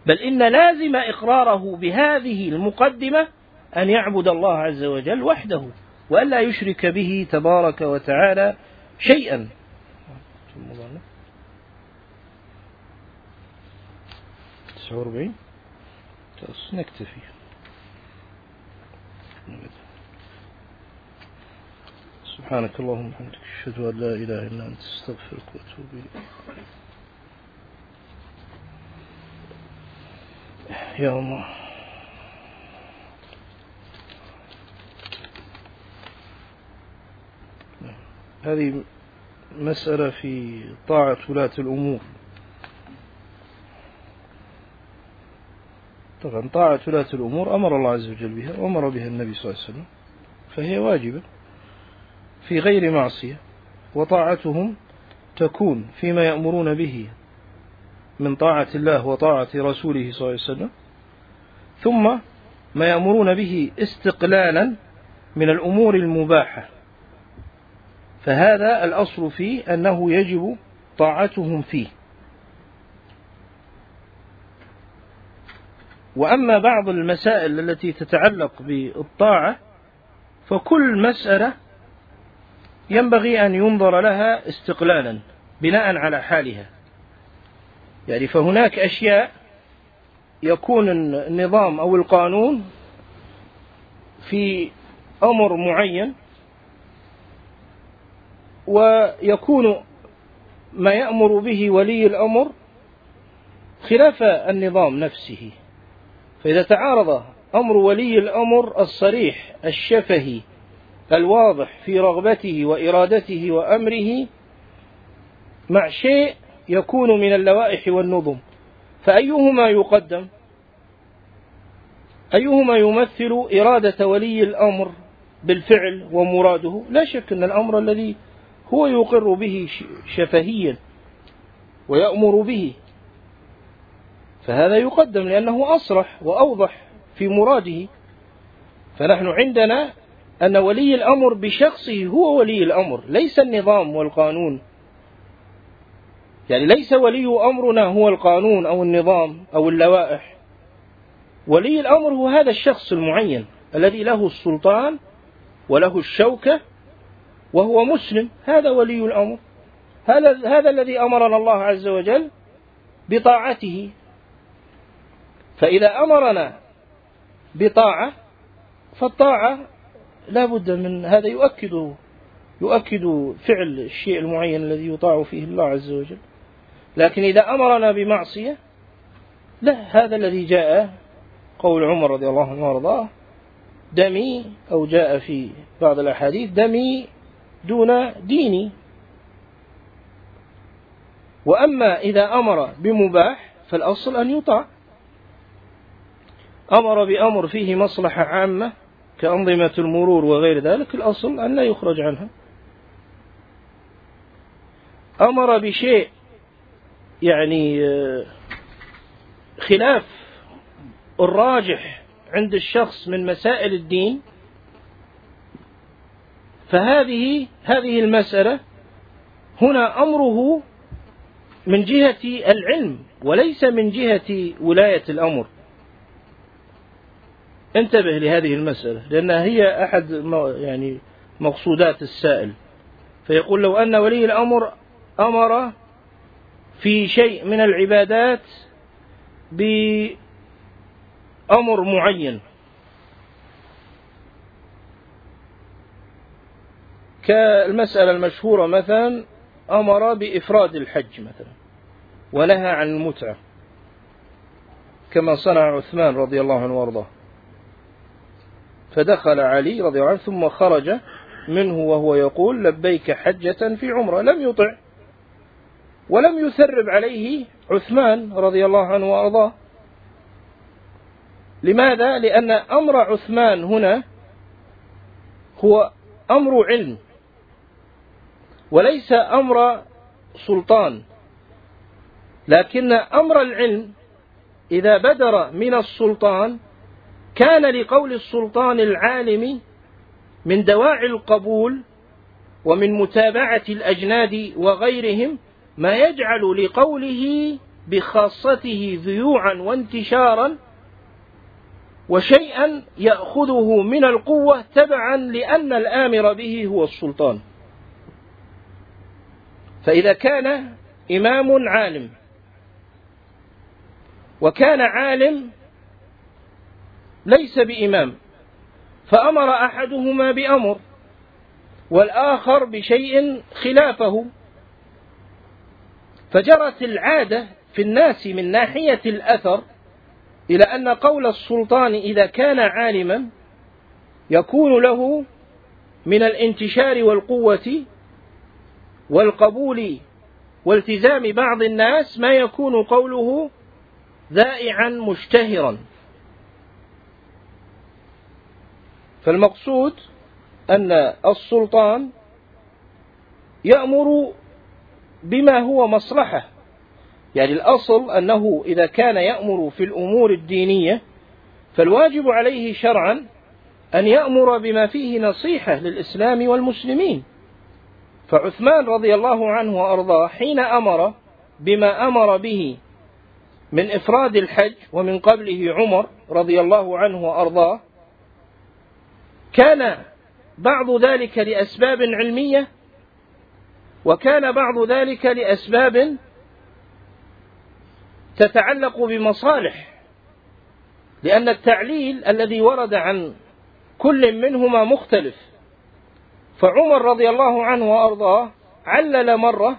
بل إن لازم إقراره بهذه المقدمة أن يعبد الله عز وجل وحده. وألا يشرك به تبارك وتعالى شيئا. تسعة وأربعين؟ نكتفي سبحانك اللهم وبحمدك أشهد أن لا إله إلا أنت أستغفرك وأتوب إليك. يا الله. هذه مسألة في طاعة ولاة الأمور. طبعا طاعة ولاة الأمور أمر الله عز وجل بها وأمر بها النبي صلى الله عليه وسلم فهي واجبة في غير معصية وطاعتهم تكون فيما يأمرون به من طاعة الله وطاعة رسوله صلى الله عليه وسلم ثم ما يأمرون به استقلالا من الأمور المباحة. فهذا الأصل فيه أنه يجب طاعتهم فيه. وأما بعض المسائل التي تتعلق بالطاعة فكل مسألة ينبغي أن ينظر لها استقلالا بناء على حالها. يعني فهناك أشياء يكون النظام أو القانون في أمر معين ويكون ما يأمر به ولي الأمر خلاف النظام نفسه. فإذا تعارض أمر ولي الأمر الصريح الشفهي الواضح في رغبته وإرادته وأمره مع شيء يكون من اللوائح والنظم. فأيهما يقدم؟ أيهما يمثل إرادة ولي الأمر بالفعل ومراده؟ لا شك أن الأمر الذي هو يقر به شفهيا ويأمر به. فهذا يقدم لأنه أصرح وأوضح في مراده. فنحن عندنا أن ولي الأمر بشخصه هو ولي الأمر ليس النظام والقانون. يعني ليس ولي أمرنا هو القانون أو النظام أو اللوائح. ولي الأمر هو هذا الشخص المعين الذي له السلطان وله الشوكة وهو مسلم. هذا ولي الأمر. هذا هذا الذي أمرنا الله عز وجل بطاعته. فإذا أمرنا بطاعة فالطاعة لا بد من هذا يؤكد يؤكد فعل الشيء المعين الذي يطاع فيه الله عز وجل. لكن إذا أمرنا بمعصية لا هذا الذي جاء قول عمر رضي الله عنه وارضاه دمي أو جاء في بعض الأحاديث دمي دون ديني. وأما إذا أمر بمباح فالأصل أن يطاع. أمر بأمر فيه مصلحة عامة كأنظمة المرور وغير ذلك الأصل أن لا يخرج عنها. أمر بشيء يعني آه، خلاف الراجح عند الشخص من مسائل الدين فهذه هذه المسألة هنا أمره من جهة العلم وليس من جهة ولاية الأمر. انتبه لهذه المسألة لأنها هي أحد يعني مقصودات السائل. فيقول لو أن ولي الأمر أمر في شيء من العبادات بأمر معين. كالمسألة المشهورة مثلا أمر بإفراد الحج مثلا ونهى عن المتعة كما صنع عثمان رضي الله عنه وأرضاه. فدخل علي رضي الله عنه ثم خرج منه وهو يقول لبيك حجة في عمرة. لم يطع ولم يثرب عليه عثمان رضي الله عنه وأرضاه. لماذا؟ لأن أمر عثمان هنا هو أمر علم. وليس أمر سلطان. لكن أمر العلم إذا بدر من السلطان كان لقول السلطان العالم من دواعي القبول ومن متابعة الأجناد وغيرهم ما يجعل لقوله بخاصته ذيوعا وانتشارا وشيئا يأخذه من القوة تبعا لأن الآمر به هو السلطان. فإذا كان إمام عالم وكان عالم ليس بإمام فأمر أحدهما بأمر والآخر بشيء خلافه. فجرت العادة في الناس من ناحية الأثر إلى أن قول السلطان إذا كان عالما يكون له من الانتشار والقوة والقبول والتزام بعض الناس ما يكون قوله ذائعا مشتهرا. فالمقصود أن السلطان يأمر بما هو مصلحة. يعني الأصل أنه إذا كان يأمر في الأمور الدينية فالواجب عليه شرعا أن يأمر بما فيه نصيحة للإسلام والمسلمين. فعثمان رضي الله عنه وأرضاه حين أمر بما أمر به من إفراد الحج ومن قبله عمر رضي الله عنه وأرضاه كان بعض ذلك لأسباب علمية وكان بعض ذلك لأسباب تتعلق بمصالح لأن التعليل الذي ورد عن كل منهما مختلف. فعمر رضي الله عنه وأرضاه علل مرة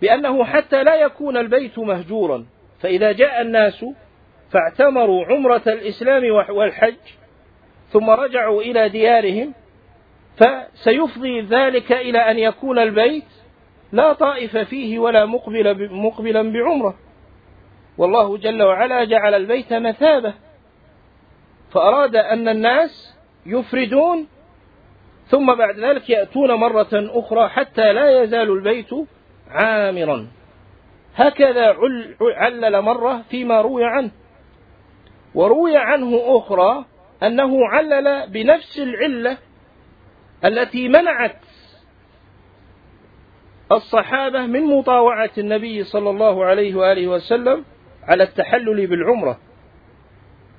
بأنه حتى لا يكون البيت مهجورا فإذا جاء الناس فاعتمروا عمرة الإسلام والحج ثم رجعوا إلى ديارهم فسيفضي ذلك إلى أن يكون البيت لا طائف فيه ولا مقبل مقبلا بعمرة. والله جل وعلا جعل البيت مثابة. فأراد أن الناس يفردون ثم بعد ذلك يأتون مرة أخرى حتى لا يزال البيت عامرا. هكذا علل مرة فيما روي عنه. وروي عنه أخرى أنه علل بنفس العلة التي منعت الصحابة من مطاوعة النبي صلى الله عليه وآله وسلم على التحلل بالعمرة.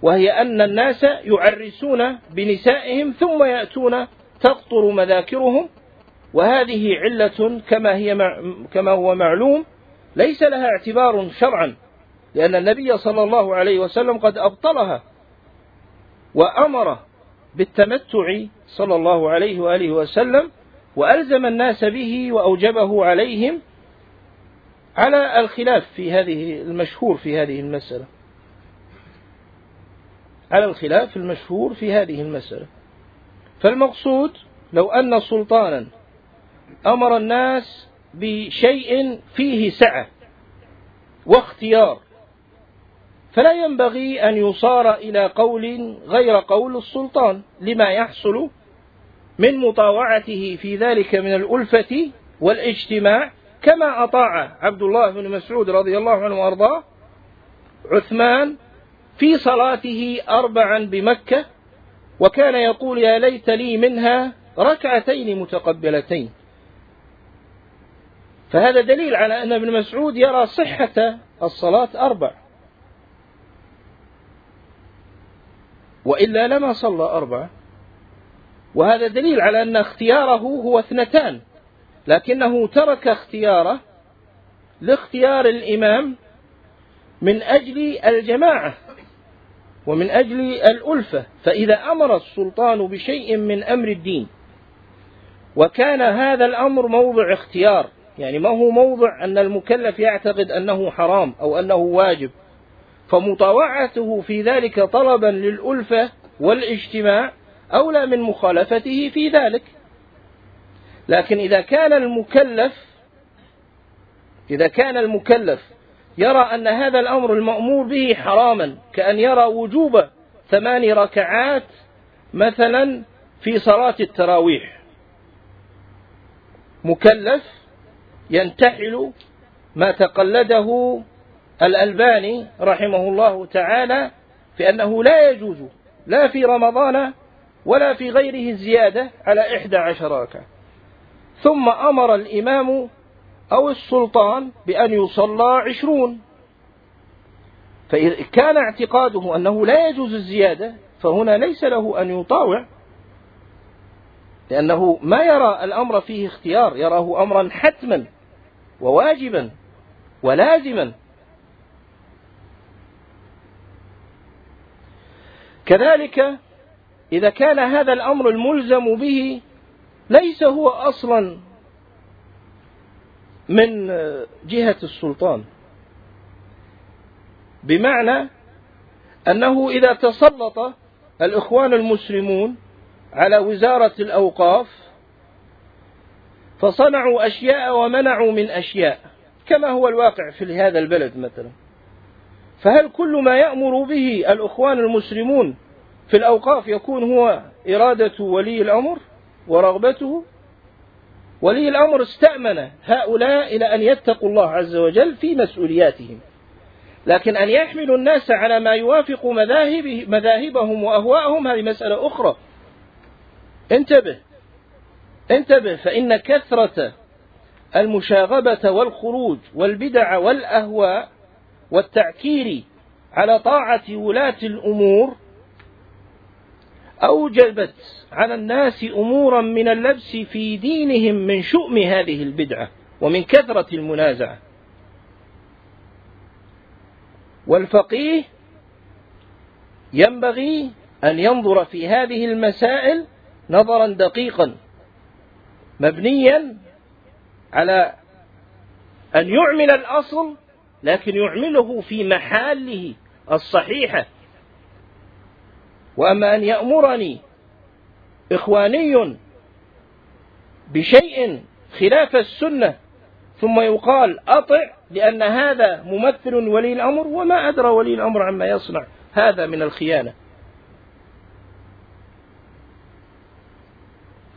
وهي أن الناس يعرسون بنسائهم ثم يأتون تقطر مذاكرهم وهذه علة كما هي كما هو معلوم ليس لها اعتبار شرعا لأن النبي صلى الله عليه وسلم قد أبطلها وأمر بالتمتع صلى الله عليه وآله وسلم وألزم الناس به وأوجبه عليهم على الخلاف في هذه المشهور في هذه المسألة. على الخلاف المشهور في هذه المسألة. فالمقصود لو أن سلطانا أمر الناس بشيء فيه سعة واختيار فلا ينبغي أن يصار إلى قول غير قول السلطان لما يحصل من مطاوعته في ذلك من الألفة والاجتماع كما أطاع عبد الله بن مسعود رضي الله عنه وأرضاه عثمان في صلاته أربعا بمكة وكان يقول يا ليت لي منها ركعتين متقبلتين. فهذا دليل على أن ابن مسعود يرى صحة الصلاة أربع. وإلا لما صلى أربعة وهذا دليل على أن اختياره هو اثنتان. لكنه ترك اختياره لاختيار الإمام من أجل الجماعة. ومن أجل الألفة فإذا أمر السلطان بشيء من أمر الدين وكان هذا الأمر موضع اختيار يعني ما هو موضع أن المكلف يعتقد أنه حرام أو أنه واجب فمطاوعته في ذلك طلبا للألفة والاجتماع أولى من مخالفته في ذلك. لكن إذا كان المكلف إذا كان المكلف يرى أن هذا الأمر المأمور به حراما كأن يرى وجوب ثمان ركعات مثلا في صلاة التراويح. مكلف ينتحل ما تقلده الألباني رحمه الله تعالى في أنه لا يجوز لا في رمضان ولا في غيره الزيادة على إحدى عشر ركعة. ثم أمر الإمام أو السلطان بأن يصلى عشرون. فإذا كان اعتقاده أنه لا يجوز الزيادة فهنا ليس له أن يطاوع لأنه ما يرى الأمر فيه اختيار يراه أمرا حتما وواجبا ولازما. كذلك إذا كان هذا الأمر الملزم به ليس هو أصلا من جهة السلطان. بمعنى أنه إذا تسلط الإخوان المسلمون على وزارة الأوقاف فصنعوا أشياء ومنعوا من أشياء كما هو الواقع في هذا البلد مثلا. فهل كل ما يأمر به الأخوان المسلمون في الأوقاف يكون هو إرادة ولي الأمر ورغبته؟ ولي الأمر استأمن هؤلاء إلى أن يتقوا الله عز وجل في مسؤولياتهم. لكن أن يحملوا الناس على ما يوافق مذاهب مذاهبهم وأهواءهم هذه مسألة أخرى. انتبه. انتبه فإن كثرة المشاغبة والخروج والبدع والأهواء والتعكير على طاعة ولاة الأمور أوجبت على الناس أمورا من اللبس في دينهم من شؤم هذه البدعة ومن كثرة المنازعة. والفقيه ينبغي أن ينظر في هذه المسائل نظرا دقيقا مبنيا على أن يعمل الأصل لكن يعمله في محاله الصحيحة وأما أن يأمرني إخواني بشيء خلاف السنة ثم يقال أطع لأن هذا ممثل ولي الأمر وما أدرى ولي الأمر عما يصنع. هذا من الخيانة.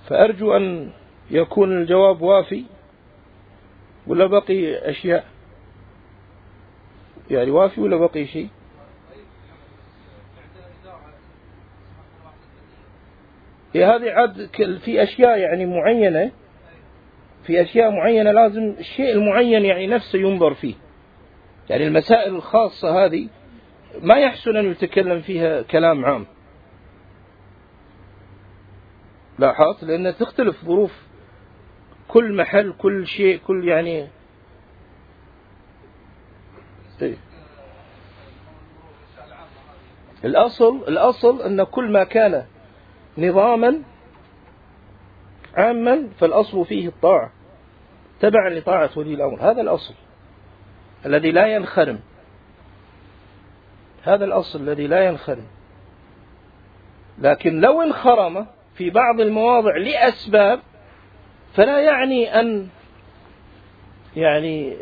فأرجو أن يكون الجواب وافي ولا بقي أشياء؟ يعني وافي ولا بقي شيء؟ هذه عاد في أشياء يعني معينة في أشياء معينة لازم الشيء المعين يعني نفسه ينظر فيه. يعني المسائل الخاصة هذه ما يحسن أن يتكلم فيها كلام عام. لاحظت؟ لأن تختلف ظروف كل محل كل شيء كل يعني إيه. الأصل الأصل أن كل ما كان نظاما عاما فالأصل فيه الطاعة. تبعا لطاعة ولي الأمر. هذا الأصل الذي لا ينخرم. هذا الأصل الذي لا ينخرم. لكن لو انخرم في بعض المواضع لأسباب فلا يعني أن يعني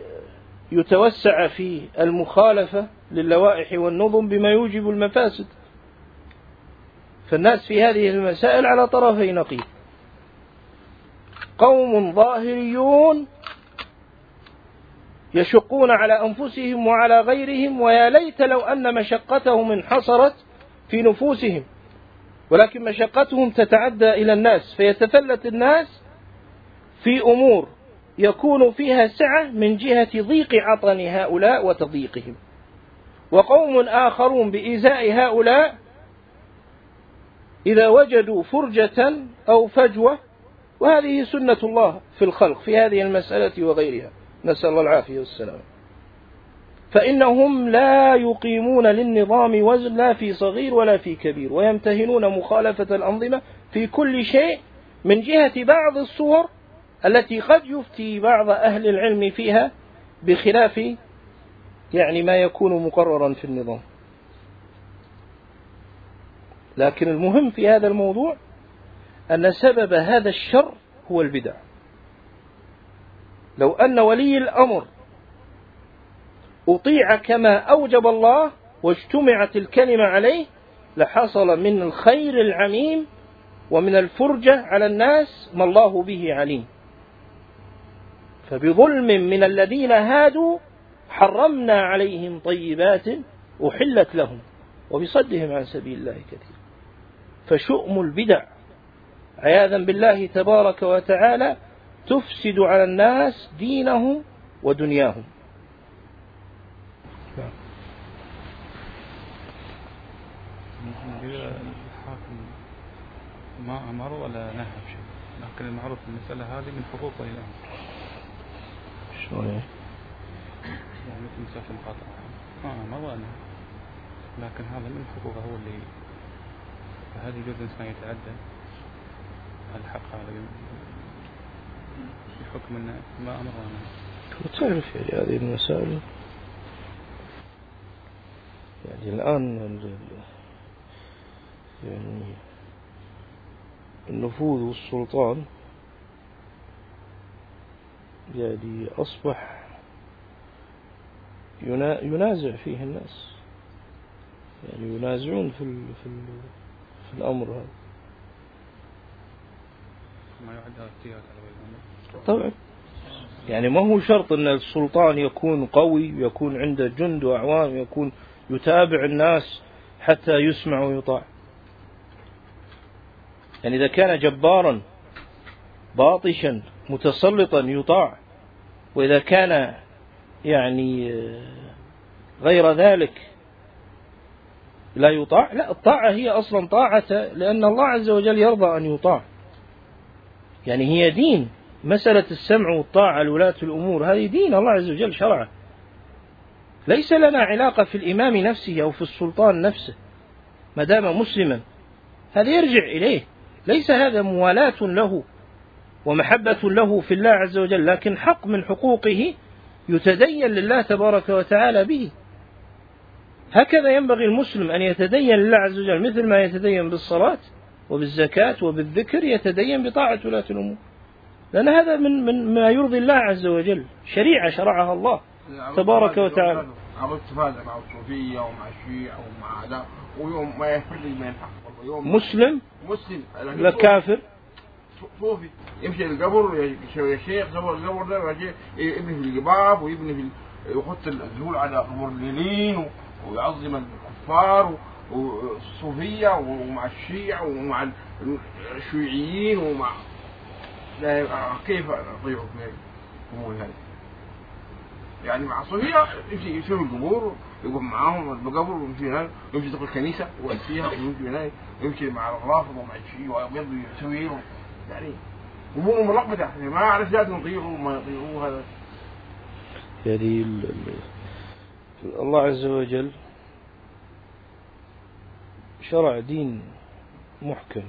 يتوسع في المخالفة للوائح والنظم بما يوجب المفاسد. فالناس في هذه المسائل على طرفي نقيض. قوم ظاهريون يشقون على أنفسهم وعلى غيرهم ويا ليت لو أن مشقتهم انحصرت في نفوسهم ولكن مشقتهم تتعدى إلى الناس فيتفلت الناس في أمور يكون فيها سعة من جهة ضيق عطن هؤلاء وتضييقهم. وقوم آخرون بإزاء هؤلاء إذا وجدوا فرجة أو فجوة وهذه سنة الله في الخلق في هذه المسألة وغيرها. نسأل الله العافية والسلام. فإنهم لا يقيمون للنظام وزن لا في صغير ولا في كبير ويمتهنون مخالفة الأنظمة في كل شيء من جهة بعض الصور التي قد يفتي بعض أهل العلم فيها بخلاف يعني ما يكون مقررا في النظام. لكن المهم في هذا الموضوع أن سبب هذا الشر هو البدع. لو أن ولي الأمر أطيع كما أوجب الله واجتمعت الكلمة عليه لحصل من الخير العميم ومن الفرجة على الناس ما الله به عليم. فبظلم من الذين هادوا حرمنا عليهم طيبات أحلت لهم وبصدهم عن سبيل الله كثير فشؤم البدع. عياذا بالله تبارك وتعالى تفسد على الناس دينهم ودنياهم. الحاكم ما أمر ولا نهى بشيء. لكن المعروف المسألة هذه من حقوق الأمر شلون؟ يعني مثل مسافة المقاطعة ما أمر ولا نهى. لكن هذا من حقوقه هو اللي فهذه يجوز الإنسان يتعدى. الحق هذا بحكم أنه ما أمر ولا نهى وتعرف يعني هذه المسائل. يعني الآن يعني النفوذ والسلطان يعني أصبح ينازع فيه الناس. يعني ينازعون في في في الأمر هذا. ما يعد طبعا. يعني ما هو شرط أن السلطان يكون قوي ويكون عنده جند وأعوام يكون يتابع الناس حتى يسمع ويطاع. يعني إذا كان جبارا باطشا متسلطا يطاع. وإذا كان يعني غير ذلك لا يطاع؟ لا الطاعة هي أصلا طاعة لأن الله عز وجل يرضى أن يطاع. يعني هي دين. مسألة السمع والطاعة لولاة الأمور هذه دين الله عز وجل شرعه ليس لنا علاقة في الإمام نفسه أو في السلطان نفسه ما دام مسلما. هذا يرجع إليه. ليس هذا موالاة له ومحبة له في الله عز وجل لكن حق من حقوقه يتدين لله تبارك وتعالى به. هكذا ينبغي المسلم أن يتدين لله عز وجل مثل ما يتدين بالصلاة وبالزكاة وبالذكر يتدين بطاعة ولاة الأمور. لأن هذا من من ما يرضي الله عز وجل. شريعة شرعها الله تبارك وتعالى. عملت مع الصوفية ومع الشيعة ومع هذا. ويوم ما يفرق يوم مسلم؟ مسلم. لا كافر؟ صوفي. يمشي القبر يا شيخ قبر القبر ده يبني في القباب ويبني في يحط الزول على قبور اليمين ويعظم الكفار والصوفية ومع الشيعة ومع الشيوعيين ومع كيف أطيعوا في الأمور هذه يعني مع الصوفية يمشي يشوف القبور يقف معاهم القبر ويمشي هناك يمشي يدخل الكنيسة ويأتيها ويمشي هناك يمشي مع الرافض ومع الشيوعي ويبيض يسوي يعني ملخبطة يعني ما أعرف ذات نطيعه وما يطيعوه هذا. يعني الله عز وجل شرع دين محكم.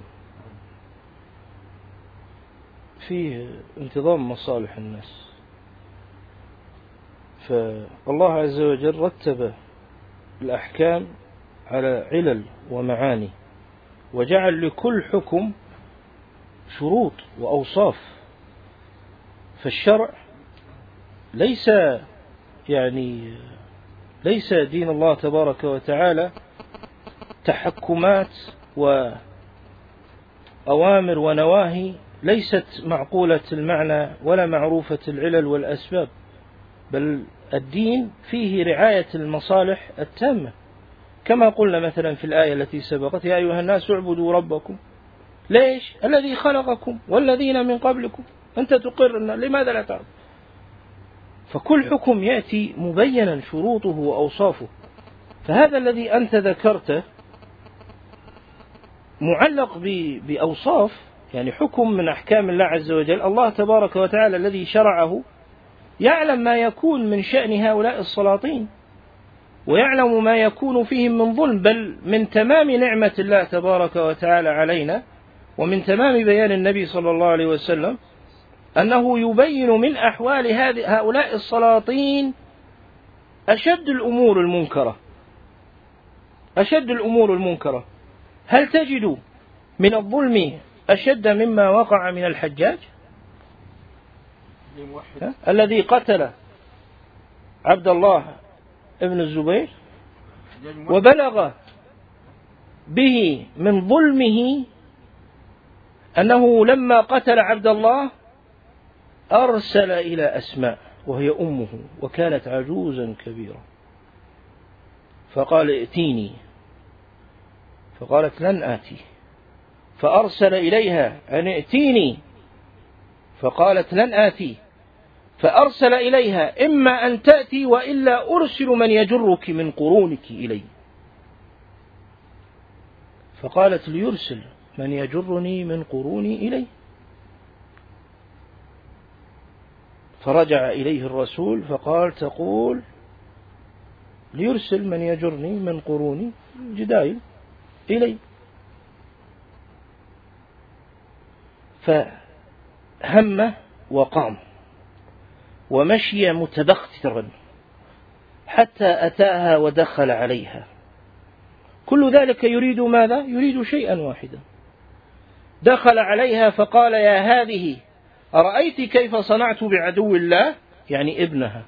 فيه انتظام مصالح الناس. فالله عز وجل رتب الأحكام على علل ومعاني وجعل لكل حكم شروط وأوصاف. فالشرع ليس يعني ليس دين الله تبارك وتعالى تحكمات وأوامر ونواهي ليست معقولة المعنى ولا معروفة العلل والأسباب بل الدين فيه رعاية المصالح التامة. كما قلنا مثلا في الآية التي سبقت يا أيها الناس اعبدوا ربكم. ليش؟ الذي خلقكم والذين من قبلكم. أنت تقر أن لماذا لا تعبد؟ فكل حكم يأتي مبينا شروطه وأوصافه. فهذا الذي أنت ذكرته معلق بأوصاف يعني حكم من أحكام الله عز وجل. الله تبارك وتعالى الذي شرعه يعلم ما يكون من شأن هؤلاء السلاطين ويعلم ما يكون فيهم من ظلم بل من تمام نعمة الله تبارك وتعالى علينا ومن تمام بيان النبي صلى الله عليه وسلم أنه يبين من أحوال هؤلاء السلاطين أشد الأمور المنكرة. أشد الأمور المنكرة. هل تجد من الظلم أشد مما وقع من الحجاج؟ الذي قتل عبد الله ابن الزبير وبلغ به من ظلمه أنه لما قتل عبد الله أرسل إلى أسماء وهي أمه وكانت عجوزا كبيرة فقال ائتيني. فقالت لن آتي. فأرسل إليها أن ائتيني. فقالت لن آتي. فأرسل إليها إما أن تأتي وإلا أرسل من يجرك من قرونك إلي. فقالت ليرسل من يجرني من قروني إليه فرجع إليه الرسول فقال تقول ليرسل من يجرني من قروني جدايل إلي. فهم وقام ومشي متبخترا حتى أتاها ودخل عليها. كل ذلك يريد ماذا؟ يريد شيئا واحدا. دخل عليها فقال يا هذه أرأيت كيف صنعت بعدو الله؟ يعني ابنها.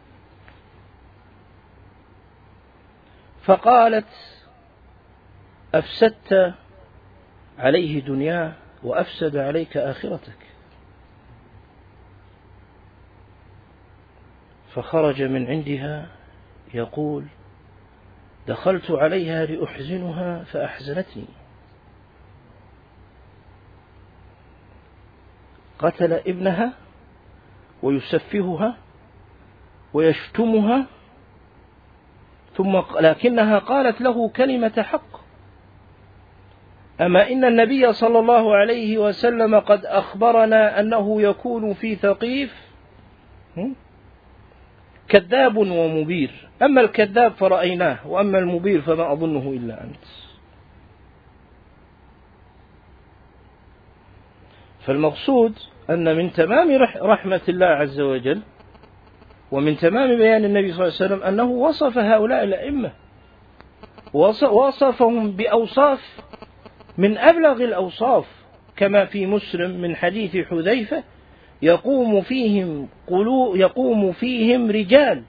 فقالت أفسدت عليه دنياه وأفسد عليك آخرتك. فخرج من عندها يقول دخلت عليها لأحزنها فأحزنتني. قتل ابنها ويسفهها ويشتمها ثم لكنها قالت له كلمة حق. أما إن النبي صلى الله عليه وسلم قد أخبرنا أنه يكون في ثقيف كذاب ومبير. أما الكذاب فرأيناه وأما المبير فما أظنه إلا أنت. فالمقصود أن من تمام رحمة الله عز وجل ومن تمام بيان النبي صلى الله عليه وسلم أنه وصف هؤلاء الأئمة. وصفهم بأوصاف من أبلغ الأوصاف كما في مسلم من حديث حذيفة يقوم فيهم قلوب يقوم فيهم رجال.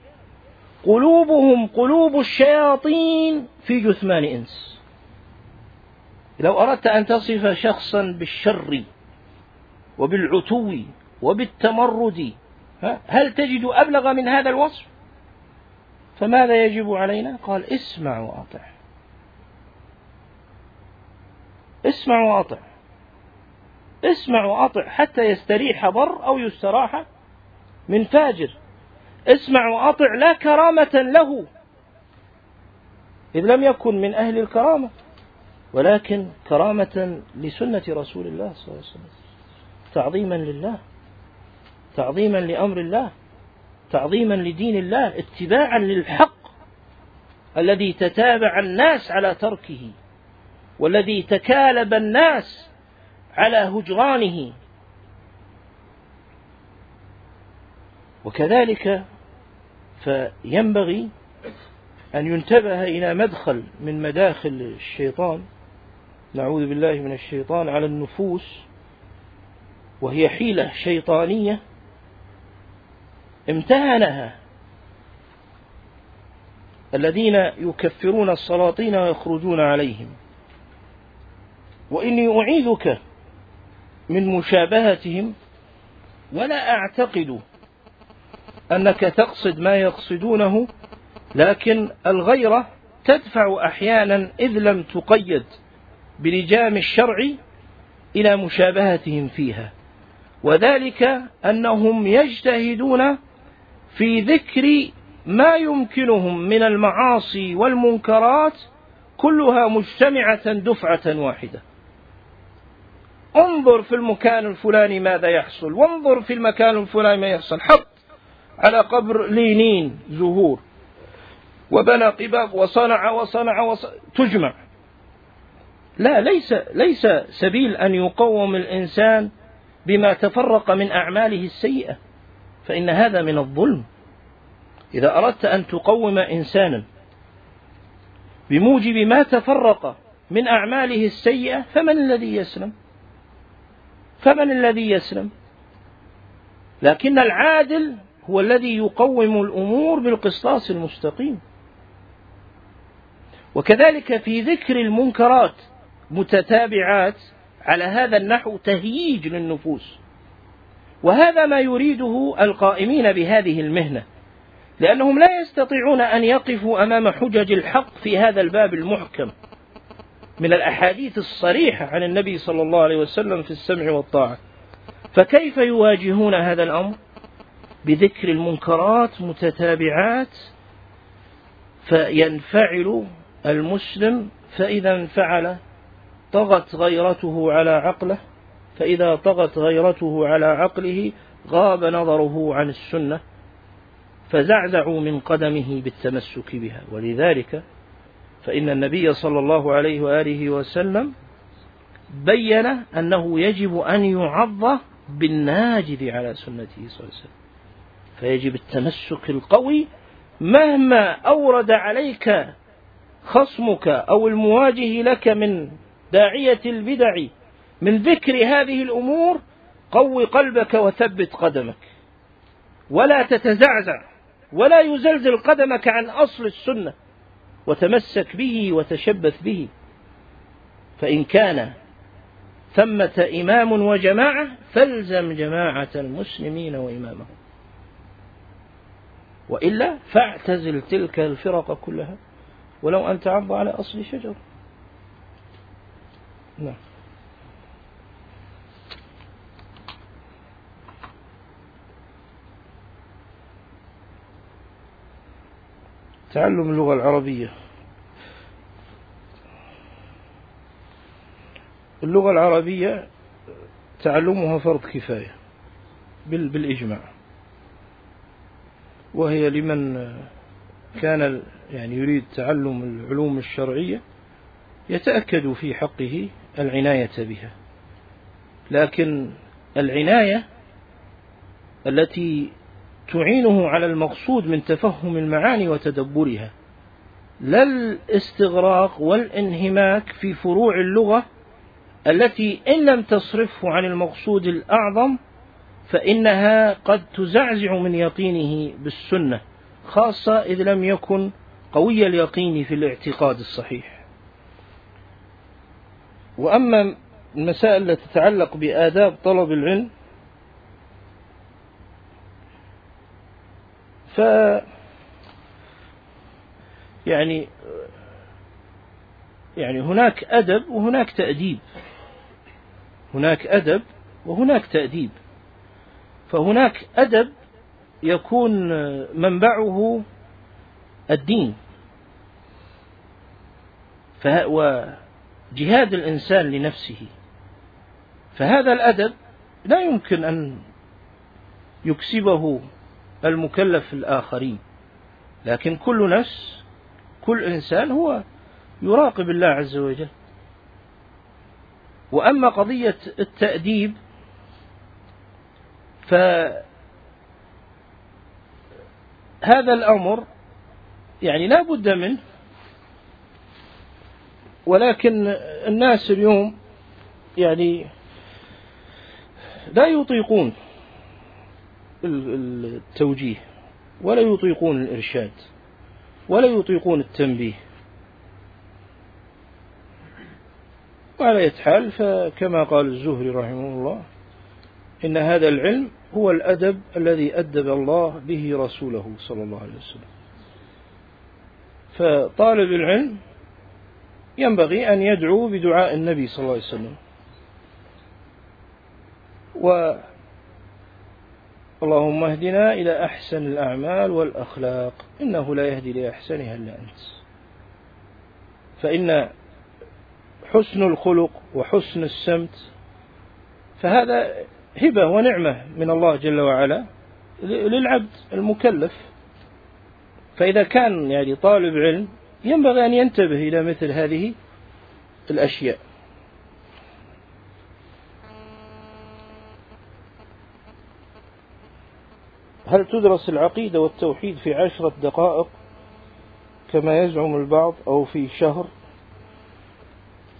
قلوبهم قلوب الشياطين في جثمان إنس. لو أردت أن تصف شخصا بالشر وبالعتو وبالتمرد. هل تجد أبلغ من هذا الوصف؟ فماذا يجب علينا؟ قال اسمع وأطع. اسمع وأطع. اسمع وأطع حتى يستريح بر أو يستراح من فاجر اسمع وأطع لا كرامة له. إذ لم يكن من أهل الكرامة ولكن كرامة لسنة رسول الله صلى الله عليه وسلم. تعظيما لله تعظيما لأمر الله تعظيما لدين الله اتباعا للحق الذي تتابع الناس على تركه والذي تكالب الناس على هجرانه. وكذلك فينبغي أن ينتبه إلى مدخل من مداخل الشيطان. نعوذ بالله من الشيطان على النفوس. وهي حيلة شيطانية امتهنها الذين يكفرون السلاطين ويخرجون عليهم. وإني أعيذك من مشابهتهم ولا أعتقد أنك تقصد ما يقصدونه لكن الغيرة تدفع أحيانا إذ لم تقيد بلجام الشرع إلى مشابهتهم فيها. وذلك أنهم يجتهدون في ذكر ما يمكنهم من المعاصي والمنكرات كلها مجتمعة دفعة واحدة. انظر في المكان الفلاني ماذا يحصل. وانظر في المكان الفلاني ما يحصل. حط على قبر لينين زهور. وبنى قباب وصنع وصنع, وصنع تجمع. لا ليس ليس سبيل أن يقوم الإنسان بما تفرق من أعماله السيئة فإن هذا من الظلم. إذا أردت أن تقوم إنسانا بموجب ما تفرق من أعماله السيئة فمن الذي يسلم؟ فمن الذي يسلم؟ لكن العادل هو الذي يقوم الأمور بالقسطاس المستقيم. وكذلك في ذكر المنكرات متتابعات على هذا النحو تهييج للنفوس. وهذا ما يريده القائمين بهذه المهنة لأنهم لا يستطيعون أن يقفوا أمام حجج الحق في هذا الباب المحكم. من الأحاديث الصريحة عن النبي صلى الله عليه وسلم في السمع والطاعة. فكيف يواجهون هذا الأمر؟ بذكر المنكرات متتابعات فينفعل المسلم فإذا انفعل طغت غيرته على عقله فإذا طغت غيرته على عقله غاب نظره عن السنة فزعزعوا من قدمه بالتمسك بها. ولذلك فإن النبي صلى الله عليه وآله وسلم بين أنه يجب أن يعظ بالناجذ على سنته صلى الله عليه وسلم. فيجب التمسك القوي مهما أورد عليك خصمك أو المواجه لك من داعية البدع. من ذكر هذه الأمور قو قلبك وثبت قدمك. ولا تتزعزع ولا يزلزل قدمك عن أصل السنة. وتمسك به وتشبث به. فإن كان ثمة إمام وجماعة فالزم جماعة المسلمين وإمامهم. وإلا فاعتزل تلك الفرق كلها. ولو أن تعض على أصل شجر. نعم. تعلم اللغة العربية. اللغة العربية تعلمها فرض كفاية بالإجماع. وهي لمن كان يعني يريد تعلم العلوم الشرعية يتأكد في حقه العناية بها. لكن العناية التي تعينه على المقصود من تفهم المعاني وتدبرها لا الاستغراق والانهماك في فروع اللغة التي إن لم تصرفه عن المقصود الأعظم فإنها قد تزعزع من يقينه بالسنة خاصة إذ لم يكن قوي اليقين في الاعتقاد الصحيح. وأما المسائل التي تتعلق بآداب طلب العلم ف يعني يعني هناك أدب وهناك تأديب. هناك أدب وهناك تأديب. فهناك أدب يكون منبعه الدين. وجهاد الإنسان لنفسه. فهذا الأدب لا يمكن أن يكسبه المكلف الآخرين. لكن كل نفس كل إنسان هو يراقب الله عز وجل. وأما قضية التأديب فهذا الأمر يعني لا بد منه ولكن الناس اليوم يعني لا يطيقون التوجيه ولا يطيقون الإرشاد ولا يطيقون التنبيه. وعلى حال فكما قال الزهري رحمه الله إن هذا العلم هو الأدب الذي أدب الله به رسوله صلى الله عليه وسلم. فطالب العلم ينبغي أن يدعو بدعاء النبي صلى الله عليه وسلم. و اللهم اهدنا إلى أحسن الأعمال والأخلاق. إنه لا يهدي لأحسنها إلا أنت. فإن حسن الخلق وحسن السمت فهذا هبة ونعمة من الله جل وعلا للعبد المكلف. فإذا كان يعني طالب علم ينبغي أن ينتبه إلى مثل هذه الأشياء. هل تدرس العقيدة والتوحيد في عشرة دقائق كما يزعم البعض أو في شهر؟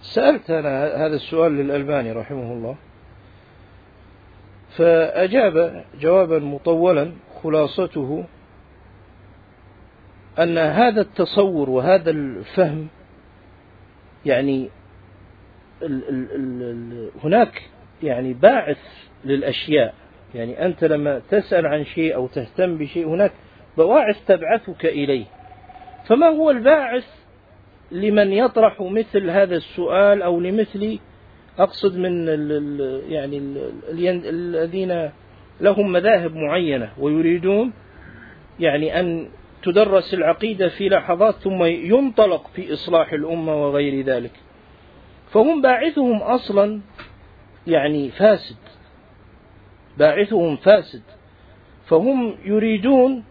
سألت أنا هذا السؤال للألباني رحمه الله فأجاب جوابا مطولا خلاصته أن هذا التصور وهذا الفهم يعني ال ال ال هناك يعني باعث للأشياء. يعني أنت لما تسأل عن شيء أو تهتم بشيء هناك بواعث تبعثك إليه. فما هو الباعث لمن يطرح مثل هذا السؤال أو لمثل أقصد من ال يعني ال الذين لهم مذاهب معينة ويريدون يعني أن تدرس العقيدة في لحظات ثم ينطلق في إصلاح الأمة وغير ذلك. فهم باعثهم أصلا يعني فاسد. باعثهم فاسد. فهم يريدون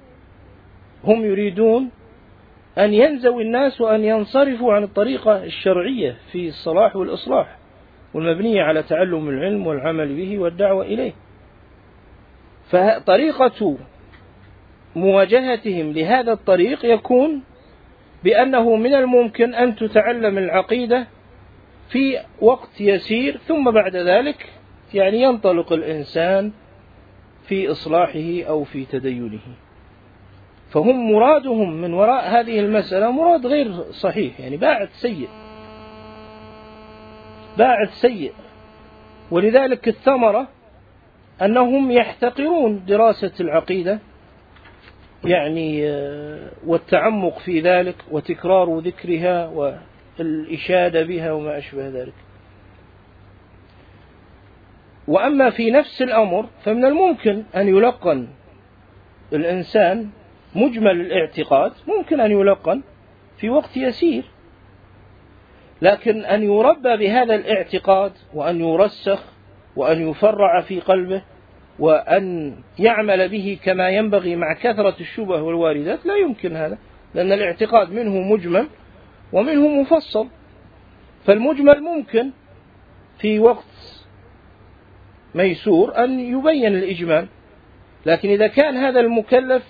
هم يريدون أن ينزوي الناس وأن ينصرفوا عن الطريقة الشرعية في الصلاح والإصلاح والمبنية على تعلم العلم والعمل به والدعوة إليه. فطريقة مواجهتهم لهذا الطريق يكون بأنه من الممكن أن تتعلم العقيدة في وقت يسير ثم بعد ذلك يعني ينطلق الإنسان في إصلاحه أو في تدينه. فهم مرادهم من وراء هذه المسألة مراد غير صحيح يعني باعث سيء. باعث سيء. ولذلك الثمرة أنهم يحتقرون دراسة العقيدة يعني آه، والتعمق في ذلك وتكرار ذكرها والإشادة بها وما أشبه ذلك. وأما في نفس الأمر فمن الممكن أن يلقن الإنسان مجمل الاعتقاد ممكن أن يلقن في وقت يسير لكن أن يربى بهذا الاعتقاد وأن يرسخ وأن يفرع في قلبه وأن يعمل به كما ينبغي مع كثرة الشبه والواردات لا يمكن هذا لأن الاعتقاد منه مجمل ومنه مفصل. فالمجمل ممكن في وقت ميسور أن يبين الإجمال لكن إذا كان هذا المكلف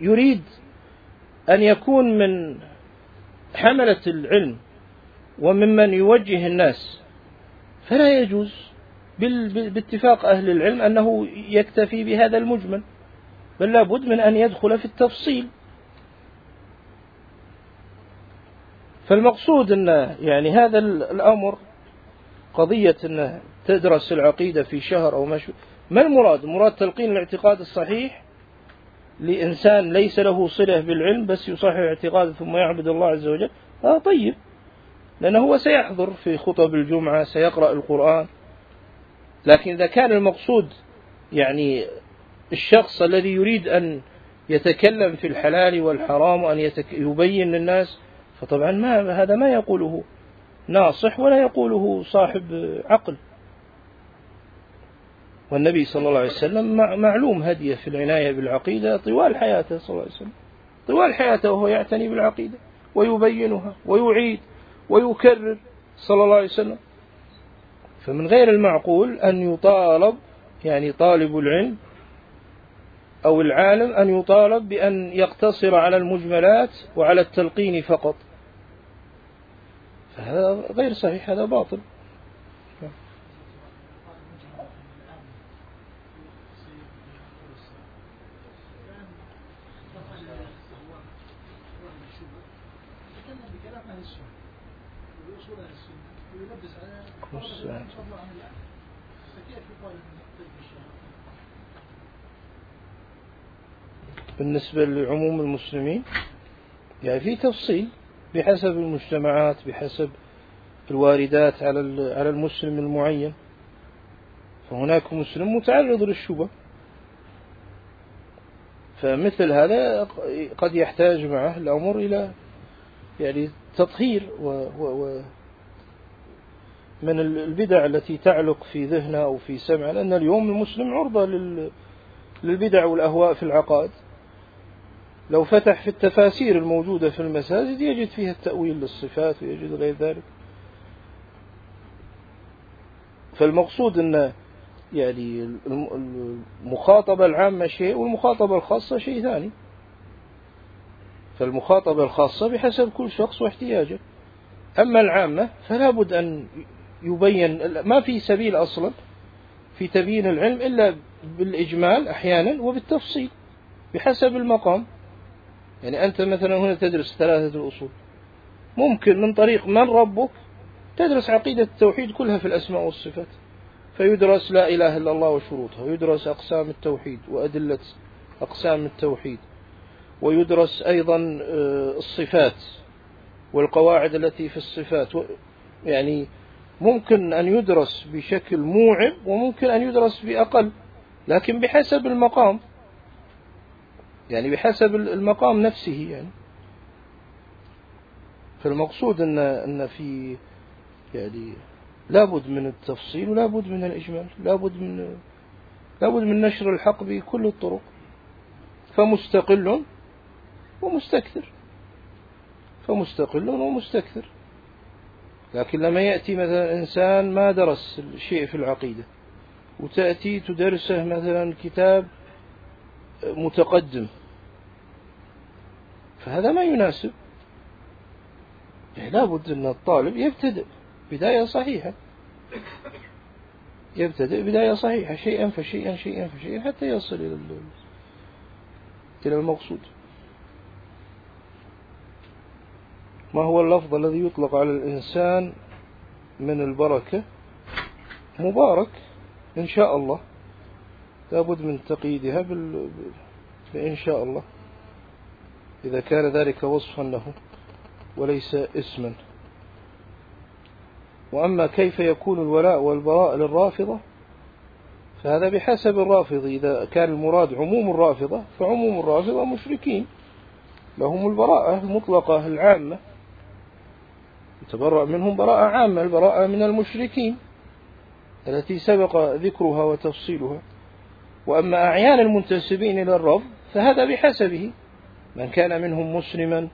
يريد أن يكون من حملة العلم وممن يوجه الناس فلا يجوز. باتفاق أهل العلم أنه يكتفي بهذا المجمل بل لابد من أن يدخل في التفصيل فالمقصود أن يعني هذا الأمر قضية أن تدرس العقيدة في شهر أو ما ما المراد؟ مراد تلقين الاعتقاد الصحيح لإنسان ليس له صلة بالعلم بس يصحح اعتقاده ثم يعبد الله عز وجل هذا طيب لأنه هو سيحضر في خطب الجمعة سيقرأ القرآن لكن إذا كان المقصود يعني الشخص الذي يريد أن يتكلم في الحلال والحرام وأن يتك... يبين للناس فطبعا ما هذا ما يقوله ناصح ولا يقوله صاحب عقل. والنبي صلى الله عليه وسلم معلوم هديه في العناية بالعقيدة طوال حياته صلى الله عليه وسلم. طوال حياته وهو يعتني بالعقيدة ويبينها ويعيد ويكرر صلى الله عليه وسلم. فمن غير المعقول أن يطالب يعني طالب العلم أو العالم أن يطالب بأن يقتصر على المجملات وعلى التلقين فقط. فهذا غير صحيح هذا باطل. بالنسبة لعموم المسلمين يعني في تفصيل بحسب المجتمعات بحسب الواردات على على المسلم المعين. فهناك مسلم متعرض للشبه فمثل هذا قد يحتاج معه الأمر إلى يعني تطهير و, و, و من البدع التي تعلق في ذهنه أو في سمعه لأن اليوم المسلم عرضة للبدع والأهواء في العقائد. لو فتح في التفاسير الموجودة في المساجد يجد فيها التأويل للصفات ويجد غير ذلك. فالمقصود أن يعني المخاطبة العامة شيء والمخاطبة الخاصة شيء ثاني. فالمخاطبة الخاصة بحسب كل شخص واحتياجه. أما العامة فلا بد أن يبين ما في سبيل أصلا في تبيين العلم إلا بالإجمال أحيانا وبالتفصيل بحسب المقام. يعني أنت مثلا هنا تدرس ثلاثة الأصول. ممكن من طريق من ربك تدرس عقيدة التوحيد كلها في الأسماء والصفات. فيدرس لا إله إلا الله وشروطها ويدرس أقسام التوحيد وأدلة أقسام التوحيد ويدرس أيضا آه، الصفات والقواعد التي في الصفات. يعني ممكن أن يدرس بشكل موعب وممكن أن يدرس بأقل لكن بحسب المقام. يعني بحسب المقام نفسه يعني. فالمقصود أن أن في يعني لابد من التفصيل ولابد من الإجمال لابد من لابد من نشر الحق بكل الطرق. فمستقل ومستكثر. فمستقل ومستكثر. لكن لما يأتي مثلا إنسان ما درس شيء في العقيدة وتأتي تدرسه مثلا كتاب متقدم فهذا ما يناسب. يعني لابد أن الطالب يبتدئ بداية صحيحة. يبتدئ بداية صحيحة شيئا فشيئا شيئا فشيئا حتى يصل إلى إلى المقصود. ما هو اللفظ الذي يطلق على الإنسان من البركة؟ مبارك إن شاء الله. لابد من تقييدها. بإن شاء الله. إذا كان ذلك وصفا له وليس اسما. وأما كيف يكون الولاء والبراء للرافضة فهذا بحسب الرافض. إذا كان المراد عموم الرافضة فعموم الرافضة مشركين. لهم البراءة المطلقة العامة. يتبرأ منهم براءة عامة البراءة من المشركين التي سبق ذكرها وتفصيلها. وأما أعيان المنتسبين إلى الرفض فهذا بحسبه. من كان منهم مسلما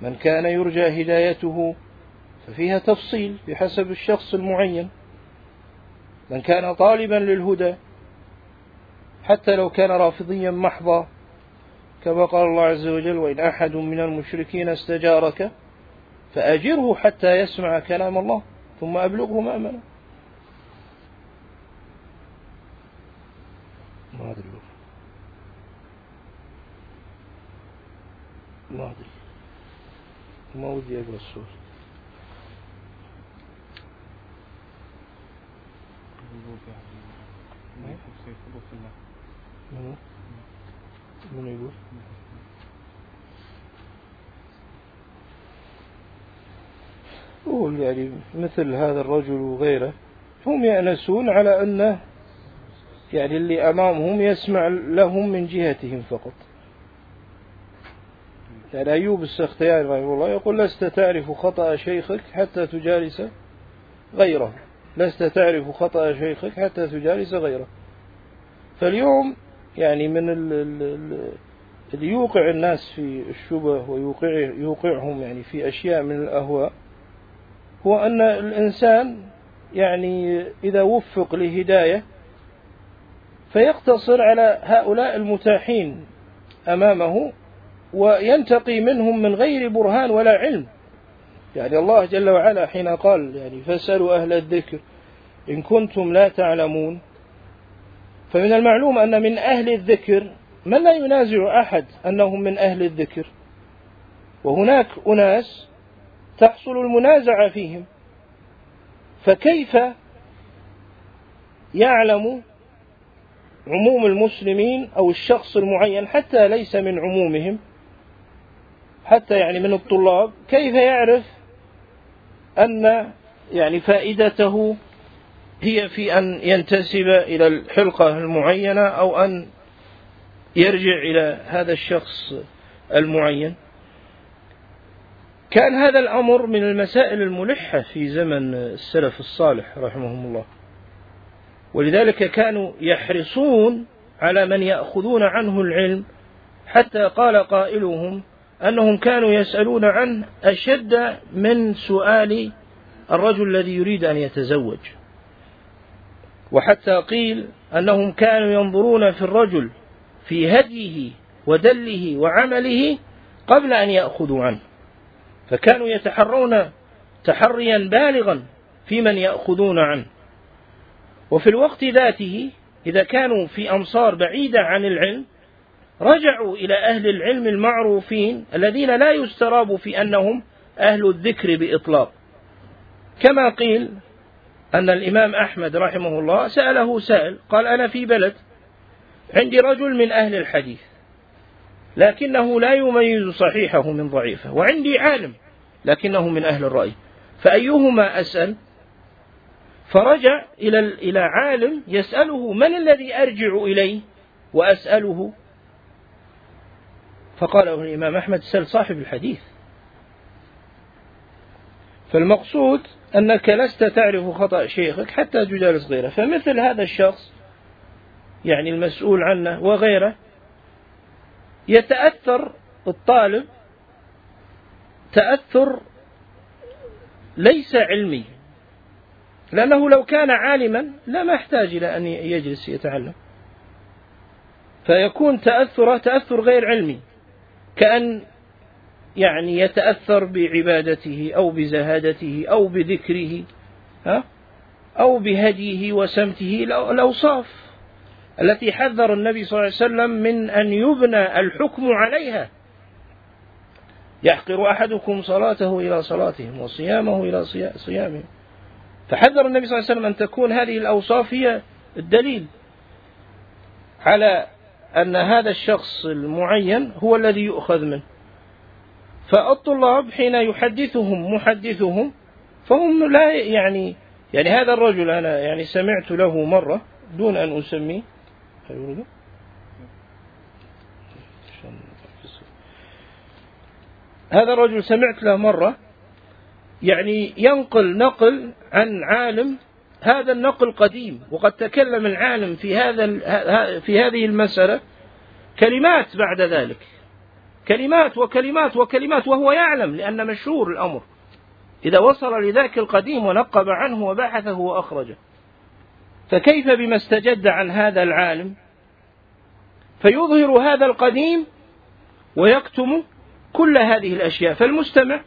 من كان يرجى هدايته ففيها تفصيل بحسب الشخص المعين. من كان طالبا للهدى حتى لو كان رافضيا محضا كما قال الله عز وجل وإن أحد من المشركين استجارك فأجره حتى يسمع كلام الله ثم أبلغه مأمنه ما أدري ما أدري ما ودي أقرأ السورة من يقول يقول يعني مثل هذا الرجل وغيره. هم يأنسون على أنه يعني اللي أمامهم يسمع لهم من جهتهم فقط. يعني أيوب السختياني رحمه الله يقول لست تعرف خطأ شيخك حتى تجالس غيره. لست تعرف خطأ شيخك حتى تجالس غيره. فاليوم يعني من اللي يوقع الناس في الشبه ويوقع يوقعهم يعني في أشياء من الأهواء هو أن الإنسان يعني إذا وفق لهداية فيقتصر على هؤلاء المتاحين أمامه وينتقي منهم من غير برهان ولا علم. يعني الله جل وعلا حين قال يعني فاسألوا أهل الذكر إن كنتم لا تعلمون. فمن المعلوم أن من أهل الذكر من لا ينازع أحد أنهم من أهل الذكر. وهناك أناس تحصل المنازعة فيهم. فكيف يعلم عموم المسلمين أو الشخص المعين حتى ليس من عمومهم؟ حتى يعني من الطلاب كيف يعرف أن يعني فائدته هي في أن ينتسب إلى الحلقة المعينة أو أن يرجع إلى هذا الشخص المعين؟ كان هذا الأمر من المسائل الملحة في زمن السلف الصالح رحمهم الله. ولذلك كانوا يحرصون على من يأخذون عنه العلم حتى قال قائلهم أنهم كانوا يسألون عنه أشد من سؤال الرجل الذي يريد أن يتزوج. وحتى قيل أنهم كانوا ينظرون في الرجل في هديه ودله وعمله قبل أن يأخذوا عنه. فكانوا يتحرون تحريا بالغا في من يأخذون عنه. وفي الوقت ذاته إذا كانوا في أمصار بعيدة عن العلم رجعوا إلى أهل العلم المعروفين الذين لا يستراب في أنهم أهل الذكر بإطلاق. كما قيل أن الإمام أحمد رحمه الله سأله سائل قال أنا في بلد عندي رجل من أهل الحديث لكنه لا يميز صحيحه من ضعيفه وعندي عالم لكنه من أهل الرأي فأيهما أسأل؟ فرجع إلى إلى عالم يسأله من الذي أرجع إليه؟ وأسأله فقال له الإمام أحمد سل صاحب الحديث. فالمقصود أنك لست تعرف خطأ شيخك حتى تجالس غيره فمثل هذا الشخص يعني المسؤول عنه وغيره يتأثر الطالب تأثر ليس علمي لأنه لو كان عالما لما يحتاج إلى أن يجلس يتعلم. فيكون تأثره تأثر غير علمي. كأن يعني يتأثر بعبادته أو بزهادته أو بذكره ها؟ أو بهديه وسمته الأوصاف التي حذر النبي صلى الله عليه وسلم من أن يبنى الحكم عليها. يحقر أحدكم صلاته إلى صلاتهم وصيامه إلى صيامهم. فحذر النبي صلى الله عليه وسلم أن تكون هذه الأوصاف هي الدليل على أن هذا الشخص المعين هو الذي يؤخذ منه. فالطلاب حين يحدثهم محدثهم فهم لا يعني يعني هذا الرجل أنا يعني سمعت له مرة دون أن أسميه. هذا الرجل سمعت له مرة يعني ينقل نقل عن عالم هذا النقل قديم وقد تكلم العالم في هذا في هذه المسألة كلمات بعد ذلك. كلمات وكلمات وكلمات وهو يعلم لأن مشهور الأمر. إذا وصل لذاك القديم ونقب عنه وبحثه وأخرجه. فكيف بما استجد عن هذا العالم؟ فيظهر هذا القديم ويكتم كل هذه الأشياء. فالمستمع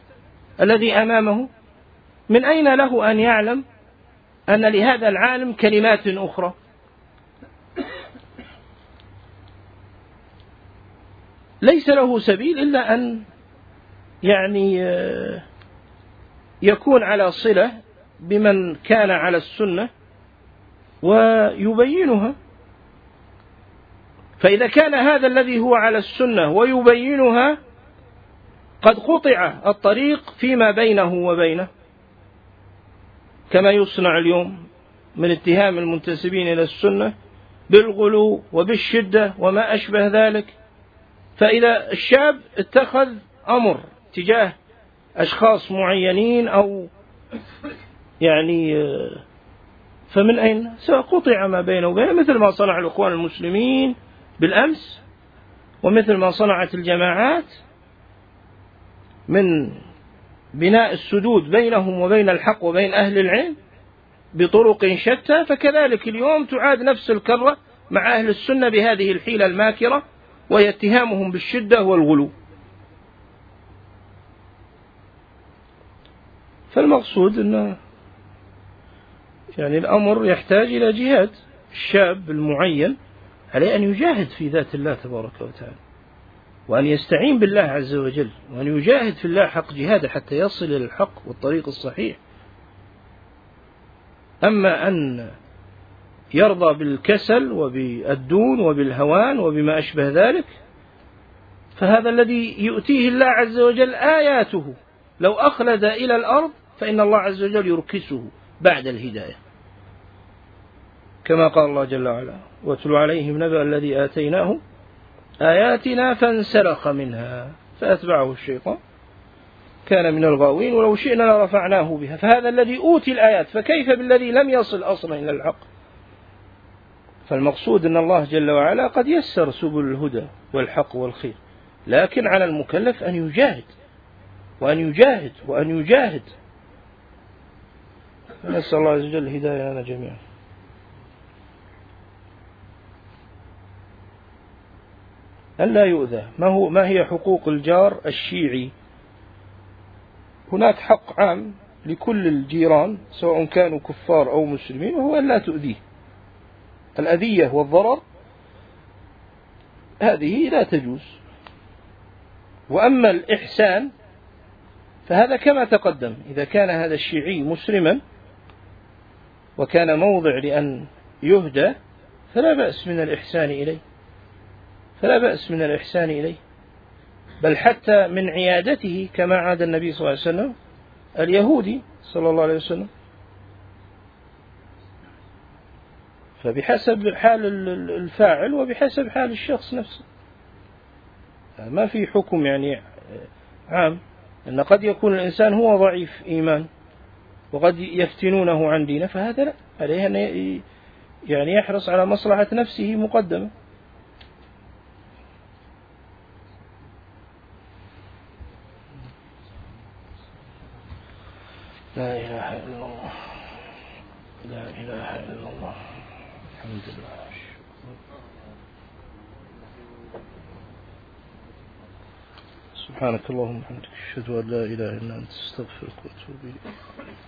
الذي أمامه من أين له أن يعلم أن لهذا العالم كلمات أخرى. ليس له سبيل إلا أن يعني آه، يكون على صلة بمن كان على السنة ويبينها. فإذا كان هذا الذي هو على السنة ويبينها قد قطع الطريق فيما بينه وبينه. كما يصنع اليوم من اتهام المنتسبين إلى السنة بالغلو وبالشدة وما أشبه ذلك. فإذا الشاب اتخذ أمر تجاه أشخاص معينين أو يعني فمن أين؟ سقطع ما بينه وبينه مثل ما صنع الإخوان المسلمين بالأمس ومثل ما صنعت الجماعات من بناء السدود بينهم وبين الحق وبين أهل العلم بطرق شتى فكذلك اليوم تعاد نفس الكرة مع أهل السنة بهذه الحيلة الماكرة وهي اتهامهم بالشدة والغلو. فالمقصود أن يعني الأمر يحتاج إلى جهاد الشاب المعين عليه أن يجاهد في ذات الله تبارك وتعالى. وأن يستعين بالله عز وجل وأن يجاهد في الله حق جهاده حتى يصل إلى الحق والطريق الصحيح. أما أن يرضى بالكسل وبالدون وبالهوان وبما أشبه ذلك فهذا الذي يؤتيه الله عز وجل آياته. لو أخلد إلى الأرض فإن الله عز وجل يركسه بعد الهداية. كما قال الله جل وعلا واتل عليهم نبأ الذي آتيناه آياتنا فانسلخ منها فأتبعه الشيطان. كان من الغاوين ولو شئنا لرفعناه بها. فهذا الذي أوتي الآيات فكيف بالذي لم يصل أصلا إلى الحق؟ فالمقصود أن الله جل وعلا قد يسر سبل الهدى والحق والخير لكن على المكلف أن يجاهد وأن يجاهد وأن يجاهد. نسأل الله عز وجل الهداية لنا جميعا. ألا يؤذى. ما, هو ما هي حقوق الجار الشيعي؟ هناك حق عام لكل الجيران سواء كانوا كفار أو مسلمين وهو أن لا تؤذيه. الأذية والضرر هذه لا تجوز. وأما الإحسان فهذا كما تقدم إذا كان هذا الشيعي مسلما وكان موضع لأن يهدى فلا بأس من الإحسان إليه. فلا بأس من الإحسان إليه. بل حتى من عيادته كما عاد النبي صلى الله عليه وسلم اليهودي صلى الله عليه وسلم. فبحسب حال الفاعل وبحسب حال الشخص نفسه. ما في حكم يعني عام أن قد يكون الإنسان هو ضعيف إيمان وقد يفتنونه عن دينه فهذا لا. عليه أن يعني يحرص على مصلحة نفسه مقدمة. لا إله إلا الله. لا إله إلا الله. الحمد لله. سبحانك اللهم وبحمدك أشهد أن لا إله إلا أنت أستغفرك وأتوب إليك.